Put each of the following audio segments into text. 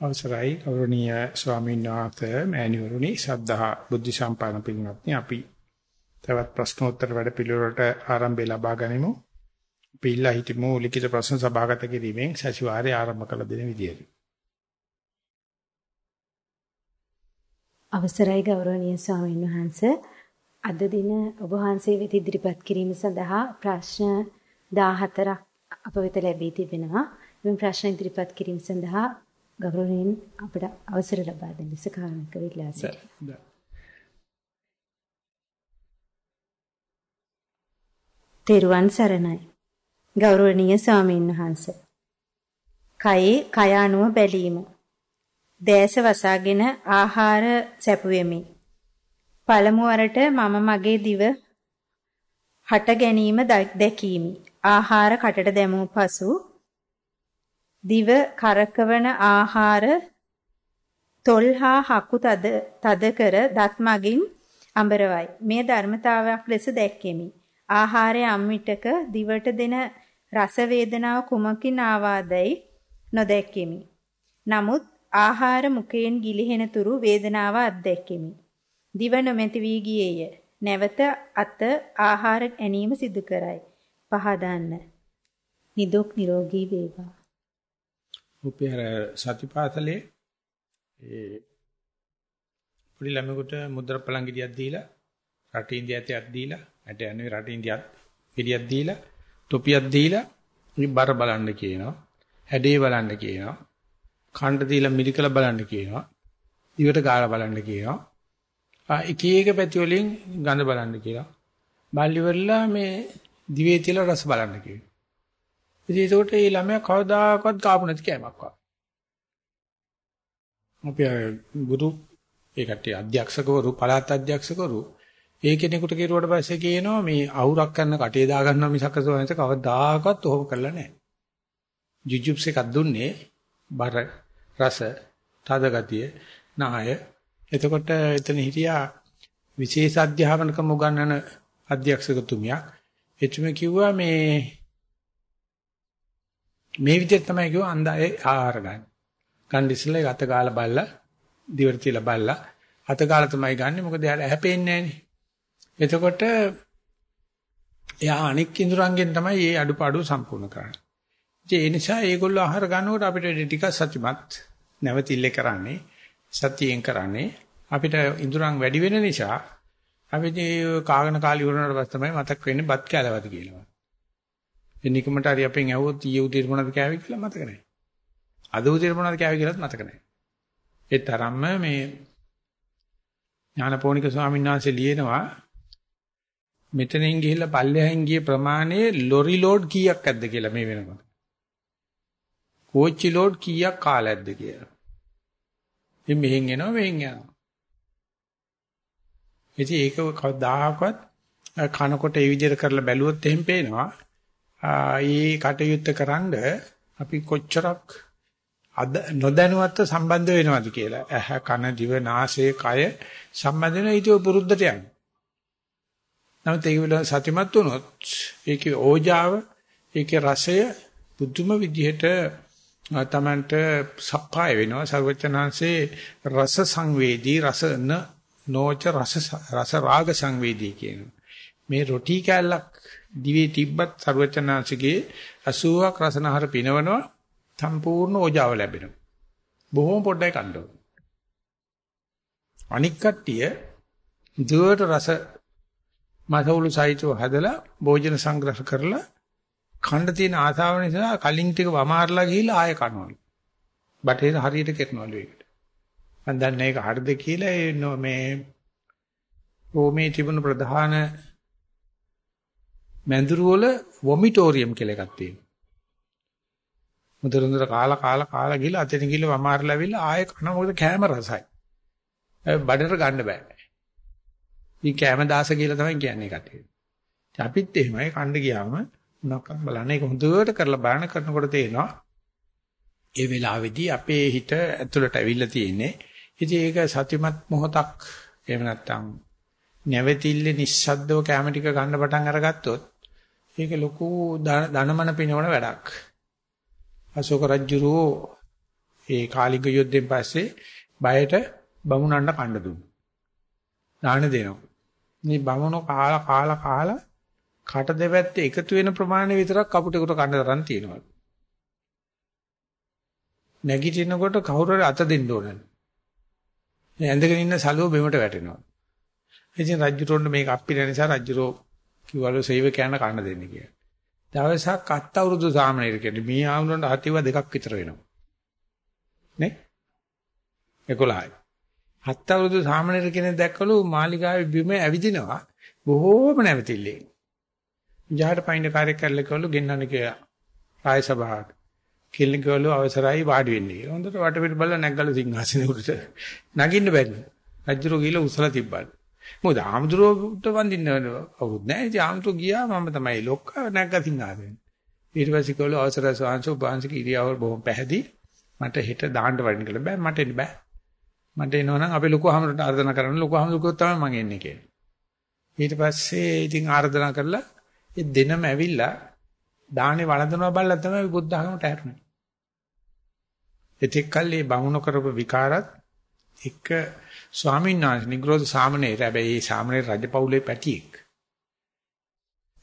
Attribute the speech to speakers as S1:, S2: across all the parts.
S1: අවසරයි ගෞරවනීය ස්වාමීන් වහන්සේ මෑණිවරුනි ශ්‍රද්ධා බුද්ධ සම්පන්න පින්වත්නි අපි තවත් ප්‍රශ්නෝත්තර වැඩ පිළිවෙලට ආරම්භය ලබා ගනිමු. අපි ඉල්ලා හිටමු ලිඛිත ප්‍රශ්න සභාගත කිරීමෙන් සතිವಾರය ආරම්භ කළ දෙන විදියට.
S2: අවසරයි ගෞරවනීය ස්වාමීන් වහන්සේ අද දින ඔබ වහන්සේ වෙත ඉදිරිපත් කිරීම සඳහා ප්‍රශ්න 14ක් අප වෙත ලැබී තිබෙනවා. මේ ප්‍රශ්න ඉදිරිපත් කිරීම සඳහා ගෞරවයෙන් අපට අවසර ලබා දෙන ලෙස කාරණක විලා සිටිනවා. තෙරුවන් සරණයි. ගෞරවනීය ස්වාමීන් වහන්ස. කයේ කය අනුව බැලීම. දැස වසාගෙන ආහාර සැපුවෙමි. පළමු වරට මම මගේ දිව හට ගැනීම දැකීමි. ආහාර කටට දැමූ පසු දිව කරකවන ආහාර තොල් හා හකු තද තද කර දත් මගින් අඹරවයි. මේ ධර්මතාවයක් ලෙස දැක්කෙමි. ආහාරය අම්මිටක දිවට දෙන රස වේදනාව කුමකින් ආවාදයි නොදැක්කෙමි. නමුත් ආහාර මුඛයෙන් ගිලිහෙන තුරු වේදනාව අත්දැක්කෙමි. දිව නොමැති වී ගියේය. නැවත අත ආහාර ගැනීම සිදු කරයි. පහදන්න. නිදුක් නිරෝගී වේවා.
S1: උපේ අර සතිපාසලේ ඒ පොඩි ළමයෙකුට මුද්‍ර පළංගිරියක් දීලා රටින් දියතියක් දීලා ඇට යන්නේ රටින් දියත් පිළියක් දීලා තොපියක් දීලා මේ බර බලන්න කියනවා හැඩේ බලන්න කියනවා කණ්ඩ දීලා මිලිකල බලන්න කියනවා ඉවට ගාලා බලන්න කියනවා. ආ එක එක පැති වලින් ගඳ බලන්න කියලා බල්ලි වෙලා මේ දිවේ තියලා රස බලන්න කියනවා. ඉතින් ඒකට මේ ළමයා කවදාකවත් කාපු නැති කෑමක් වගේ. අපි ගුරු ඒ කට්ටිය අධ්‍යක්ෂකවරු පළාත් අධ්‍යක්ෂකවරු ඒ කෙනෙකුට කිරුවට පස්සේ කියනවා මේ අහුරක් කරන කටේ දා ගන්නවා මිසක සෝනස කවදාකවත් ඔහොම කරලා නැහැ. ජුජුබ්ස් එකක් දුන්නේ බර රස තද ගතිය නාය එතකොට එතන හිටියා විශේෂ අධ්‍යාපනකම උගන්වන අධ්‍යක්ෂකතුමියක් එතුම කිව්වා මේ මේ විදිහට තමයි කිව්ව අන්දායේ ආහාර ගන්න. ගන්න ඉස්සෙල්ලා ඒක අත ගාලා බලලා දිවට තියලා බලලා අත ගාලා තමයි ගන්නෙ මොකද එයාට හැපෙන්නේ නැහනේ. එතකොට එයා අනික් ඉඳුරංගෙන් තමයි මේ අඩුපාඩු සම්පූර්ණ කරන්නේ. ඒ නිසා ඒගොල්ලෝ ආහාර ගන්නකොට අපිට ටිකක් සත්‍යමත් නැවතිල්ල කරන්නේ සතියෙන් කරන්නේ අපිට ඉඳුරන් වැඩි වෙන නිසා අපි කාගෙන කාලි වුණාට පස්සේ තමයි මතක් වෙන්නේ බත් කැලවද කියලා. එනිකමට හරි අපෙන් ඇහුවොත් ඊයේ උදේට මොනවද කෑවේ කියලා මතක නැහැ. අද උදේට මොනවද කෑවේ කියලාත් මතක නැහැ. ඒ තරම්ම මේ ඥානපෝනික ස්වාමීන් වහන්සේ ලියනවා මෙතනින් ගිහිල්ලා පල්ලෙහෙන් ගිය ප්‍රමාණය ලොරි ලෝඩ් කීයක් ඇද්ද කියලා මේ වෙනකොට. කෝච්චි ලෝඩ් කීයක් කාලයක්ද කියලා. ඉතින් මෙහෙන් එනවා මෙහෙන් යනවා. ඉතින් ඒක කවදාහක්වත් කනකොට ඒ විදිහට කරලා බැලුවොත් එහෙම පේනවා ඒ කටයුත්ත කරන්ඩ අපි කොච්චරක් අද නොදැනුවත්ව සම්බන්ධ වෙනවද කියලා. ඇහ කන දිව නාසය කය සම්බන්ධ වෙන ඊට පුරුද්දට යන්නේ. නමුත් ඒක වල සතිමත් වුණොත් ඒකේ ඕජාව ඒකේ රසය බුදුම විදිහට තමන්ට සප්පාය වෙනවා සර්වචනංශේ රස සංවේදී රස න නෝච රස රස රාග සංවේදී කියන මේ රොටි කැල්ලක් දිවේ තිබ්බත් ਸਰවචනාංශගේ 80ක් රසනහර පිනවනවා සම්පූර්ණ ඕජාව ලැබෙනවා. බොහොම පොඩ්ඩයි කන්න ඕන. අනික් කට්ටිය දුවට රස මසවුළු සහිතව හදලා භෝජන සංග්‍රහ කරලා කන්න තියෙන ආසාව නිසා කලින් ටික වමාරලා ගිහිල්ලා ආය කනවලු. බටේ හරියට කරනවලු ඒකට. මම දන්නේ ඒක හරිද කියලා මේ රෝමේ තිබුණු ප්‍රධාන මැඳුරු වල වොමිටෝරියම් කියලා එකක් තියෙනවා. මුදරුන්දර කාලා කාලා කාලා ගිහලා අතෙන් ගිහලා වමාරලා ඇවිල්ලා ආයෙ කන මොකද කැම රසයි. බඩට ගන්න බෑ. මේ කැම දාස කියලා තමයි කියන්නේ කටේ. අපිත් එහෙමයි කණ්ඩ ගියාම මොනක් බලන්න ඒක හොඳට කරලා බලන කරනකොට තේනවා. ඒ වෙලාවේදී අපේ හිත ඇතුළට ඇවිල්ලා තියෙන්නේ. ඉතින් ඒක සතිමත් මොහොතක් එහෙම නැත්නම් නැවතිල්ල නිස්සද්දව කැම ටික ගන්න පටන් අරගත්තොත් ඒක ලොකු ධනමන පිනවන වැඩක්. අශෝක රජුරෝ ඒ කාලිංග යුද්ධයෙන් පස්සේ බයට බමුණන්ට කන්න දුන්නා. දාන දෙනවා. මේ බමුණෝ කාලා කාලා කාලා කට දෙපැත්තේ එකතු වෙන ප්‍රමාණය විතරක් කපුටෙකුට කන්න තරම් තියෙනවා. නැගිටිනකොට කවුරු හරි අත දෙන්න ඕනනේ. මේ ඇඳගෙන ඉන්න සලුව බෙමට වැටෙනවා. ඉතින් රජුරොන්න මේක අප්පිර නිසා රජුරෝ කිව්වලු සේවකයන්ට කන්න දෙන්න කියලා. දවසක් අත් අවුරුදු සාමණේර කියන්නේ මේ ආමුණන්ට හතිව දෙකක් විතර වෙනවා. නේ? 11යි. හත් අවුරුදු සාමණේර කෙනෙක් දැක්කලු මාලිගාවේ බිම ඇවිදිනවා බොහෝම නැවතිල්ලේ. ජහට පයින් කාර්යයක් කරලා කවලු ගෙන්නන්න කියලා. ආය සභාවට. කෙල්ලන් කවලු අවසරයි වාඩි වෙන්නේ. හොඳට වටපිට බලලා නැග්ගලු සිංහාසනේ උඩට. නගින්න බැරි. රජුරෝ ගිහලා උසලා තිබ්බලු. මොකද ආමතුරුට වඳින්න අවුත් නැහැ. ඉතින් ආමතුරු ගියා මම තමයි ලොක්ක නැග්ග සිංහාසනේ. ඊට පස්සේ කවලු අවසරයි සාංශෝ බාංශික ඉරියව්ව බොහොම පැහැදී. මට හෙට දාන්න වඩින්න කියලා බෑ මට එන්න බෑ. මට එනවනම් අපි ලොකු ආමතුරුට ආර්දනා කරන්න ලොකු ආමතුරුකෝ තමයි මම එන්නේ කියලා. ඊට පස්සේ ඉතින් ආර්දනා කරලා ඒ දෙනම ඇවිල්ලා දාහනේ වළඳනවා බලලා තමයි බුද්ධ ධර්මයට හැරුනේ. එතෙක් කල් මේ බමුණු කරපු විකාරත් එක ස්වාමීන් වහන්සේ නිග්‍රෝධ සාමණේර හැබැයි මේ සාමණේර රජපෞලේ පැටියෙක්.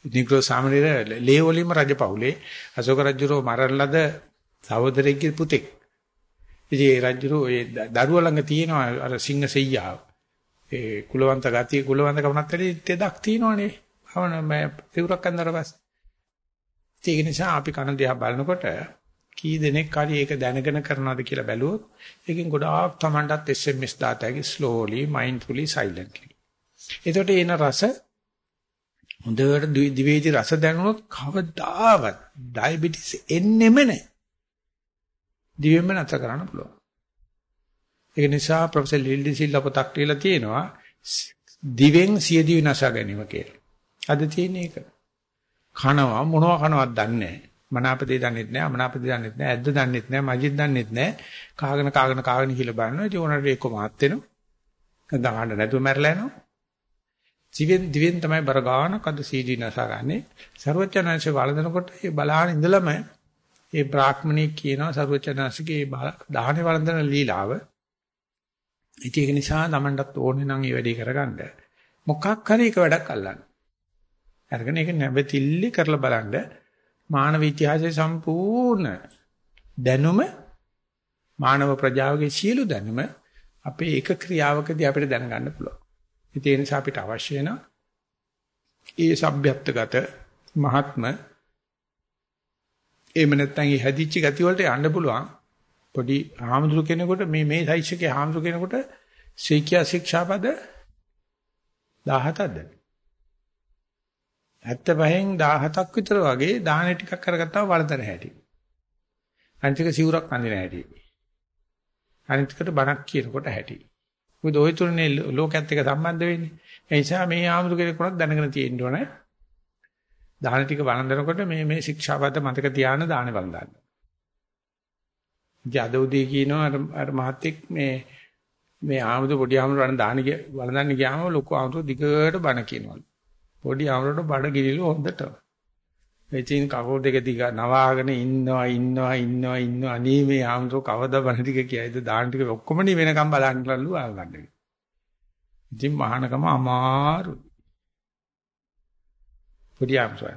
S1: නිග්‍රෝධ සාමණේර ලේවලිම රජපෞලේ අශෝක රජුරෝ මරණ ලද සහෝදරයෙක්ගේ පුතෙක්. ඉතින් ඒ රජුරෝ ඒ දරුවා ළඟ තියෙනවා අර සිංහ සෙයියාව. ඒ කුලවන්ත ගතිය කුලවන්තකමක් ඇති තෙදක් තියෙනවනේ. අවන මම පිරුරක් අන්දර පස්සේ. ඒක නිසා අපි කන දිහා බලනකොට කී දෙනෙක් හරි ඒක දැනගෙන කරනවද කියලා බැලුවොත් ඒකෙන් ගොඩාක් Tamanටත් SMS දාතයි slowly mindfully silently. එතකොට එන රස හොඳට දිවේදි රස දැනුනොත් කවදාවත් ඩයබටිස් එන්නෙම නැහැ. දිවෙම නැතර කරන්න පුළුවන්. ඒක නිසා ප්‍රොෆෙසර් ලිල්ඩි සිල්ලා පොතක් ලියලා තියෙනවා දිවෙන් සියදිවි නසා ගැනීම කියලා. අද තියෙන එක. කනවා මොනවා කනවත් දන්නේ නැහැ. මනාපදේ දන්නෙත් නෑ අමනාපදේ දන්නෙත් නෑ ඇද්ද දන්නෙත් නෑ මජිත් දන්නෙත් නෑ. කාගෙන කාගෙන කාගෙන කියලා බලනවා. ඉතින් ඕනට එක්ක මාත් වෙනවා. දහන්න නැතුව මැරලා යනවා. ජීවෙන් දිවෙන් තමයි බර ගානක් අද සීඩී නසගන්නේ. ਸਰවචනංශේ වළඳනකොට ඒ බලහන් ඉඳලම ඒ බ්‍රාහ්මණී කියනවා ਸਰවචනංශගේ දහනේ වළඳන ලීලාව. ඉතින් ඒක නිසා Tamanටත් ඕනේ නම් මේ වැඩේ කරගන්න. මොකක් හරි එක වැඩක් අල්ලන්න. අරගෙන ඒක නැවතිල්ලි කරලා බලන්න. මානව ඉතිහාසයේ සම්පූර්ණ දැනුම මානව ප්‍රජාවගේ සියලු දැනුම අපේ එක ක්‍රියාවකදී අපිට දැනගන්න පුළුවන්. ඒ නිසා අපිට අවශ්‍ය වෙන ඒ සભ્યත්වගත මහත්ම එහෙම නැත්නම් ඒ හැදිච්ච ගති වලට යන්න පුළුවන් පොඩි ආමඳුරු කෙනෙකුට මේ මේ සයිස් එකේ ආමඳුරු කෙනෙකුට ශික්ෂා ශික්ෂාපද 17ක්ද 75න් 17ක් විතර වගේ දාහන ටිකක් කරගත්තාම වලතර හැටි. අනිතික සිවුරක් අඳින හැටි. අනිතිකට බණක් කියනකොට හැටි. මොකද ওই තුනේ ලෝකයේත් එක්ක සම්බන්ධ වෙන්නේ. ඒ නිසා මේ ආමුදු කෙනෙකුට දැනගෙන තියෙන්න ඕනේ. දාන ටික වළඳනකොට මේ මේ ශික්ෂාපද මතක තියාගෙන දාන වළඳන්න. ජාදවදී කියනවා අර අර මහත්තයෙක් මේ මේ ආමුදු පොඩි ආමුදු වළඳ දාන වළඳන්න ගියාම ලොකු ආමුදු දිගට බණ කියනවලු. පොඩි ආමරට බඩ ගිලිලු හොඳට. එචින් කකුල් දෙක දිග නවාගෙන ඉන්නවා ඉන්නවා ඉන්නවා ඉන්නවා අනේ මේ ආමරෝ කවදා බණ ටික කියයිද දාන ටික ඔක්කොම නි වෙනකම් බලන්නලු ආගන්න. ඉතින් මහානකම අමාරු. පොඩි ආමරෝ.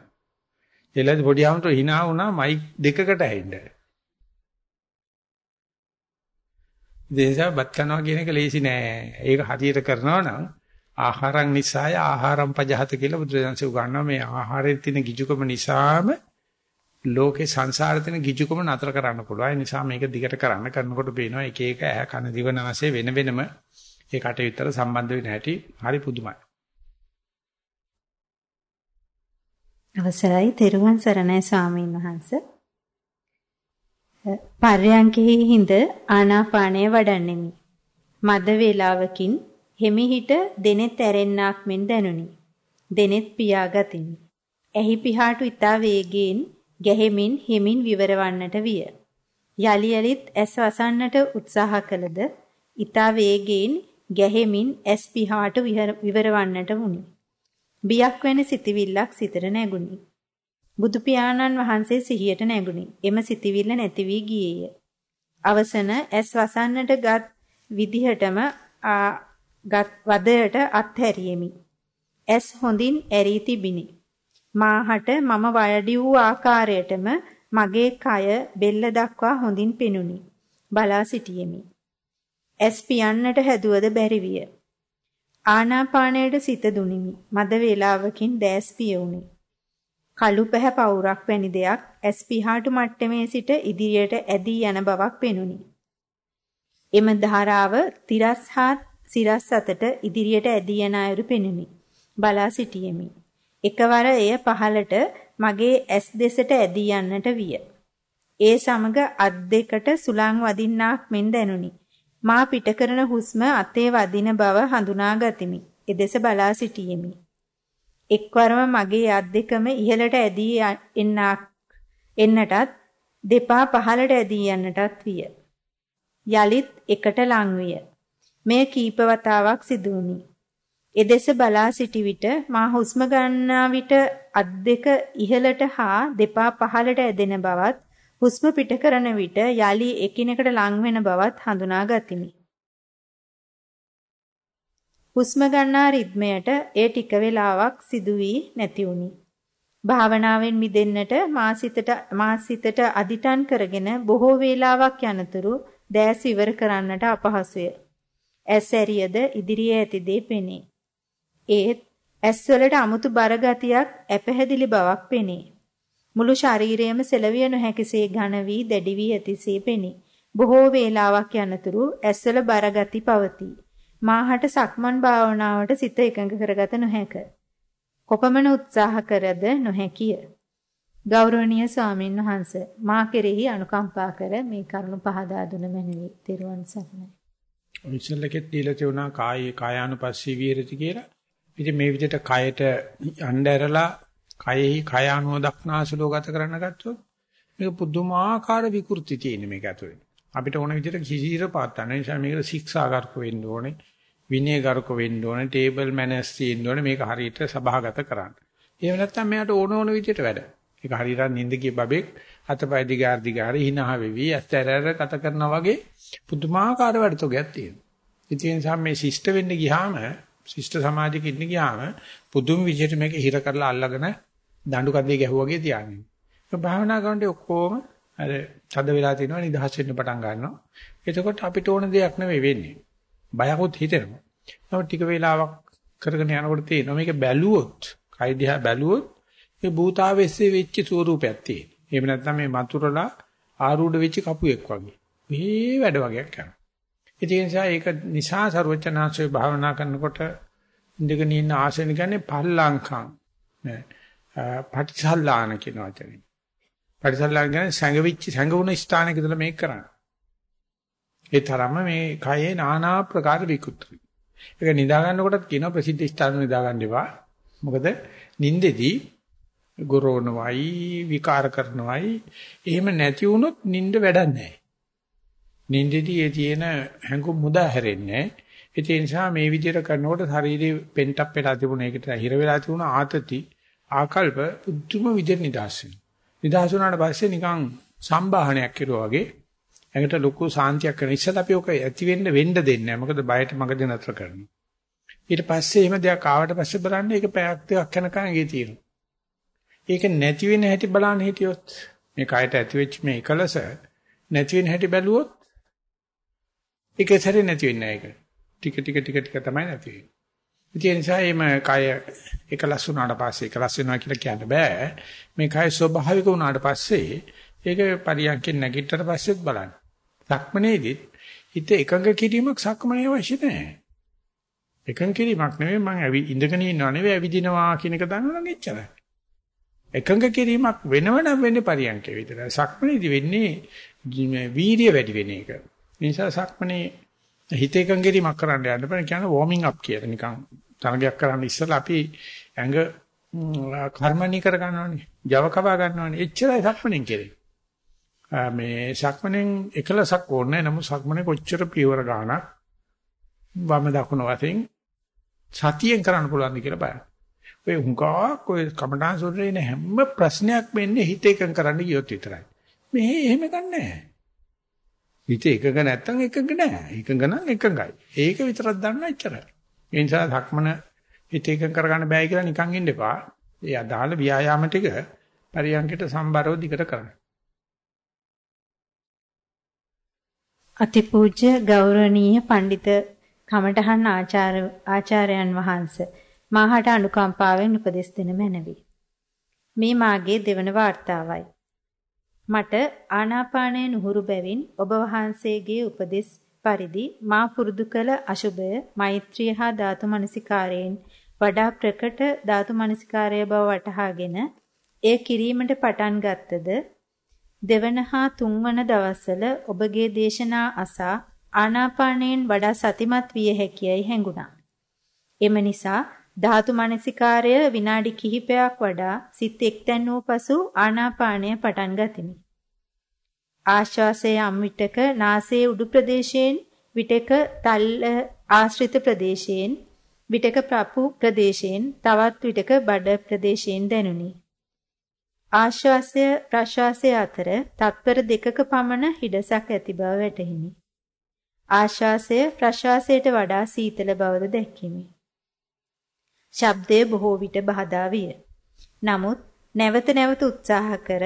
S1: එළද පොඩි ආමරෝ hina වුණා මයික් දෙකකට ඇහින්න. දේශා බත් කරනවා කියන එක ලේසි නෑ. ඒක හරියට කරනවා නම් ආහාරං නිසාය ආහාරම් පජහත කියලා බුදුරජාණන්සේ උගන්වනවා මේ ආහාරයේ තියෙන ගිජුකම නිසාම ලෝකේ සංසාරේ තියෙන ගිජුකම නතර කරන්න පුළුවන්. ඒ නිසා මේක දිගට කරන්න කරනකොට පේනවා එක එක ඇහ කන දිව නාසය වෙන වෙනම ඒ කටයුත්තට සම්බන්ධ වෙන හැටි හරි පුදුමයි.
S3: අවසරයි තෙරුවන් සරණයි ස්වාමීන් වහන්ස. පර්යංකෙහි හිඳ ආනාපානය වඩන්නෙමි. මද වේලාවකින් හෙමිහිට දෙනෙත් ඇරෙන්නාක් මෙන් දැනුනි. දෙනෙත් පියාගතිමි. එහි පිහාටු ඊතා වේගයෙන් ගැහෙමින් හිමින් විවරවන්නට විය. යලි යලිත් ඇස් වසන්නට උත්සාහ කළද ඊතා වේගයෙන් ගැහෙමින් ඇස් පිහාටු විවරවන්නට වුනි. බියක් වෙන සිතවිල්ලක් සිතට නැගුණි. බුදු පියාණන් වහන්සේ සිහියට නැගුණි. එම සිතවිල්ල නැති වී ගියේය.
S2: අවසන ඇස් වසන්නට ගත් විදිහටම ගත් වදයට අත්හැරියෙමි. ඇස් හොඳින් ඇරී තිබිනි. මාහට මම වයඩි වූ ආකාරයටම මගේ කය බෙල්ල දක්වා හොඳින් පෙනුනි. බලා සිටියෙමි. ඇස් පියන්නට හැදුවද බැරි විය. ආනාපානයට සිත දුනිමි. මද වේලාවකින් දැස් පියුනි. කළු පැහැ පවුරක් වැනි දෙයක් ඇස් පිහාටු මට්ටමේ සිට ඉදිරියට ඇදී යන බවක් පෙනුනි. එම ධාරාව තිරස් හා සිරස් අතට ඉදිරියට ඇදී යන අයුරු පෙනුනි. බලා සිටියෙමි. එකවර එය පහළට මගේ ඇස් දෙසට ඇදී යන්නට විය. ඒ සමග අත් දෙකට සුළං වදින්නාක් මෙන් දැනුනි. මා පිට කරන හුස්ම අතේ වදින බව හඳුනා ගතිමි. එදෙස බලා සිටියෙමි. එක්වරම මගේ අත් දෙකම ඉහළට ඇදී එන්නක් එන්නටත් දෙපා පහළට ඇදී යන්නටත් විය. යලිත් එකට ලං විය. මෙය කීප වතාවක් සිදු වුණි. එදෙස බලා සිටි විට මා හුස්ම ගන්නා විට අත් දෙක ඉහළට හා දෙපා පහළට ඇදෙන බවත් හුස්ම පිට කරන විට යලි එකිනෙකට ලං වෙන බවත් හඳුනා ගතිමි. හුස්ම ගන්නා රිද්මයට ඒ ටික වේලාවක් සිදු වී නැති වුනි. භාවනාවෙන් මිදෙන්නට මා සිතට මා සිතට අදිටන් කරගෙන බොහෝ වේලාවක් යනතුරු දැස් ඉවර කරන්නට අපහසුය. ඇස් ඇරියද ඉදිරියේ ඇති දේ පෙනේ. ඒත් ඇස්වලට අමුතු බර ගතියක් ඇපහැදිලි බවක් පෙනේ. මුළු ශරීරයම සෙලවිය නොහැකිසේ ඝන වී දැඩි වී ඇතිසේ පෙනේ. බොහෝ වේලාවක් යනතුරු ඇස්වල බර ගති පවතී. මාහට සක්මන් භාවනාවට සිත එකඟ කරගත නොහැක. කොපමණ උත්සාහ කරද නොහැකිය. ගෞරවනීය ස්වාමීන් වහන්ස මා කෙරෙහි අනුකම්පා කර මේ කරුණ පහදා දුන මැනවි. ත්වන් සරණයි.
S1: ඉස්සෙල්ලකෙත් දීලා තියුණා කායේ කායානුපස්සී විහෙරති කියලා. ඉතින් මේ විදිහට කයට යන්න ඇරලා කයෙහි කය අනුව දක්නාසුලෝ ගත කරන්න ගත්තොත් මේක පුදුමාකාර විකෘති තියෙන මේක ඇතුලේ. අපිට ඕන විදිහට කිසිර පාත්තන නිසා මේකට ශික්ෂාගාරක වෙන්න ඕනේ. විනයගාරක වෙන්න ඕනේ. ටේබල් මැනර්ස් තියෙන්න ඕනේ. මේක හරියට සභාගත කරන්න. එහෙම නැත්නම් මෙයාට ඕන ඕන විදිහට වැඩ. ඒක හරියට නිින්ද ගිය බබෙක් අතපය දිගාර දිගාර hina වෙවි ඇස්තරර කත කරනා වගේ පුදුමාකාර වැඩ තෝගයක් තියෙනවා. ඉතින් ඒ නිසා මේ ශිෂ්ට වෙන්න ගියාම ශිෂ්ට සමාජයක ඉන්න ගියාම පුදුම විදිහට මේක හිර කරලා අල්ලගෙන දඬු කඳේ ගැහුවාගේ තියාගෙන. ඒක භාවනා කරනකොට ඔක්කොම අර තද වෙලා තිනවා නිදහස් වෙන්න පටන් ගන්නවා. එතකොට අපිට ඕන දෙයක් නෙවෙයි වෙන්නේ. බයකුත් හිතෙනවා. නමුත් ටික වෙලාවක් කරගෙන යනකොට තේරෙනවා මේක බැලුවොත්, කයි දිහා බැලුවොත් මේ භූතාවෙස්සේ වෙච්ච ස්වරූපයක් තියෙන. එහෙම නැත්නම් මේ වතුරලා ආරූඪ වෙච්ච කපුවෙක් වගේ. මේ වැඩ වගේක් කරනවා. ඒ නිසා ඒක නිසා ਸਰවචනාංශය භාවනා කරනකොට ඉඳගෙන ඉන්න ආසන කියන්නේ පල්ලංකම්. නෑ. පටිසල්ලාන කියන වචනේ. පටිසල්ලාන කියන්නේ සංගවිච්ච සංගුණ ස්ථානයක ඉඳලා මේක කරන්නේ. ඒ තරම මේ කයේ নানা ආකාර විකෘති. ඒක නිදා ගන්නකොටත් කියන ප්‍රසිද්ධ ස්ථාන නිදා ගන්න එපා. මොකද නිින්දෙදී ගොරෝනවයි විකාර කරනවයි එහෙම නැති වුණොත් නින්ද වැඩක් නැහැ. නින්දෙදී ඒ තියෙන හැඟුම් මුදා හැරෙන්නේ ඒ නිසා මේ විදිහට කරනකොට ශරීරේ පෙන්ටප් වෙලා තිබුණ එකට හිර වෙලා තිබුණ ආතති ආකල්ප උතුම් විදිහට නිදහස් වෙනවා. නිදහස් වුණාට පස්සේ නිකන් සම්බාහනයක් කෙරුවා වගේ ඇඟට ලොකු සාන්තියක් කරන ඉස්සලා අපි ඔක ඇති වෙන්න වෙන්න දෙන්නේ නැහැ. මොකද බයට මගද නතර කරනවා. ඊට පස්සේ එහෙම දෙයක් ආවට පස්සේ බලන්න ඒක පැයක් දෙකක් යනකම් ඒකේ තියෙනවා. ඒක නැති වෙන හැටි බලන්න හිටියොත් මේ කයට ඇති වෙච්ච මේ එකලස නැති වෙන හැටි බැලුවොත් ඒක සැරේ නැති වෙන්නේ නැහැ ඒක. ටික ටික ටික ටික තමයි නැති වෙන්නේ. ඒ නිසා මේ කය එකලස් වුණාට පස්සේ එකලස් වෙනවා කියලා කියන්න බෑ. මේ කය ස්වභාවික වුණාට පස්සේ ඒක පරියන්කෙන් නැගිටතර පස්සෙත් බලන්න. සක්මනේදිත් හිත එකඟ කිරීමක් සක්මනේ අවශ්‍ය නැහැ. එකඟ කිරීමක් නෙවෙයි මම ඇවි ඉඳගෙන ඉන්නව නෙවෙයි ඇවිදිනවා කියන එක දන්නවනම් එච්චරයි. එකඟ කිරීමක් වෙනවනම් වෙන්නේ පරියන්කේ විතරයි. සක්මනේදී වෙන්නේ වීර්ය වැඩි වෙන එක. නිසා සක්මනේ හිත එකඟ කිරීමක් කරන්න යන්න බෑ කියන්නේ වෝමින් අප් කියලා. නිකන් තරගයක් කරන්න ඉස්සෙල්ලා අපි ඇඟ කර්මණී කර ගන්නවනේ. Java කවා ගන්නවනේ. එච්චරයි සක්මණෙන් කෙරේ. මේ සක්මණෙන් එකලසක් ඕනේ නමුත් සක්මණේ කොච්චර පියවර ගානක් වම දකුණ වශයෙන් සතියෙන් කරන්න පුළුවන්ද කියලා බලන්න. ඔය හුඟක් ඔය කමඨාන් සූත්‍රයේ ඉන්න හැම ප්‍රශ්නයක් වෙන්නේ හිත එකඟ කරන්න ගියොත් විතරයි. මේ එහෙම ගන්නෑ. හිත එකඟ නැත්තම් එකඟ නෑ. එකඟ නම් එකඟයි. ඒක විතරක් දන්න එච්චරයි. ඒ නිසා ධක්මන හිත එකඟ කරගන්න බෑ කියලා නිකන් ඉන්න එපා. ඒ අදාළ ව්‍යායාම ටික පරියන්කට සම්බරව දිගට කරන්න.
S2: අතිපූජ්‍ය ගෞරවනීය පඬිත කමඨහන් ආචාර්ය ආචාර්යයන් වහන්සේ මාහට අනුකම්පාවෙන් උපදෙස් දෙන මැනවි. මේ මාගේ දෙවන වார்த்தාවයි. මට ආනාපානයේ නුහුරු බැවින් ඔබ වහන්සේගේ උපදෙස් පරිදි මා පුරුදු කළ අශුභය මෛත්‍රිය හා ධාතු මනසිකාරයෙන් වඩා ප්‍රකට ධාතු මනසිකාරය බව වටහාගෙන එය කිරීමට පටන් ගත්තද දෙවන හා තුන්වන දවස්වල ඔබගේ දේශනා අසා ආනාපානයෙන් වඩා සතිමත් විය හැකියයි හැඟුණා. එම නිසා ධාතු මනසිකාරය විනාඩි කිහිපයක් වඩා සිත් එක්තැන් වූ පසු ආනාපානය පටන් ගතිමි. ආශ්වාසයේ යම් විටක නාසයේ උඩු ප්‍රදේශයෙන් විටක තල්ල ආශ්‍රිත ප්‍රදේශයෙන් විටක ප්‍රපු ප්‍රදේශයෙන් තවත් විටක බඩ ප්‍රදේශයෙන් දැනුනි. ආශ්වාසය ප්‍රශ්වාසය අතර තත්පර දෙකක පමණ හිඩසක් ඇති බව වැටහිනි. ආශ්වාසය ප්‍රශ්වාසයට වඩා සීතල බවද දැක්කිමි. ශබ්දය බොහෝ විට බහදා විය. නමුත් නැවත නැවත උත්සාහ කර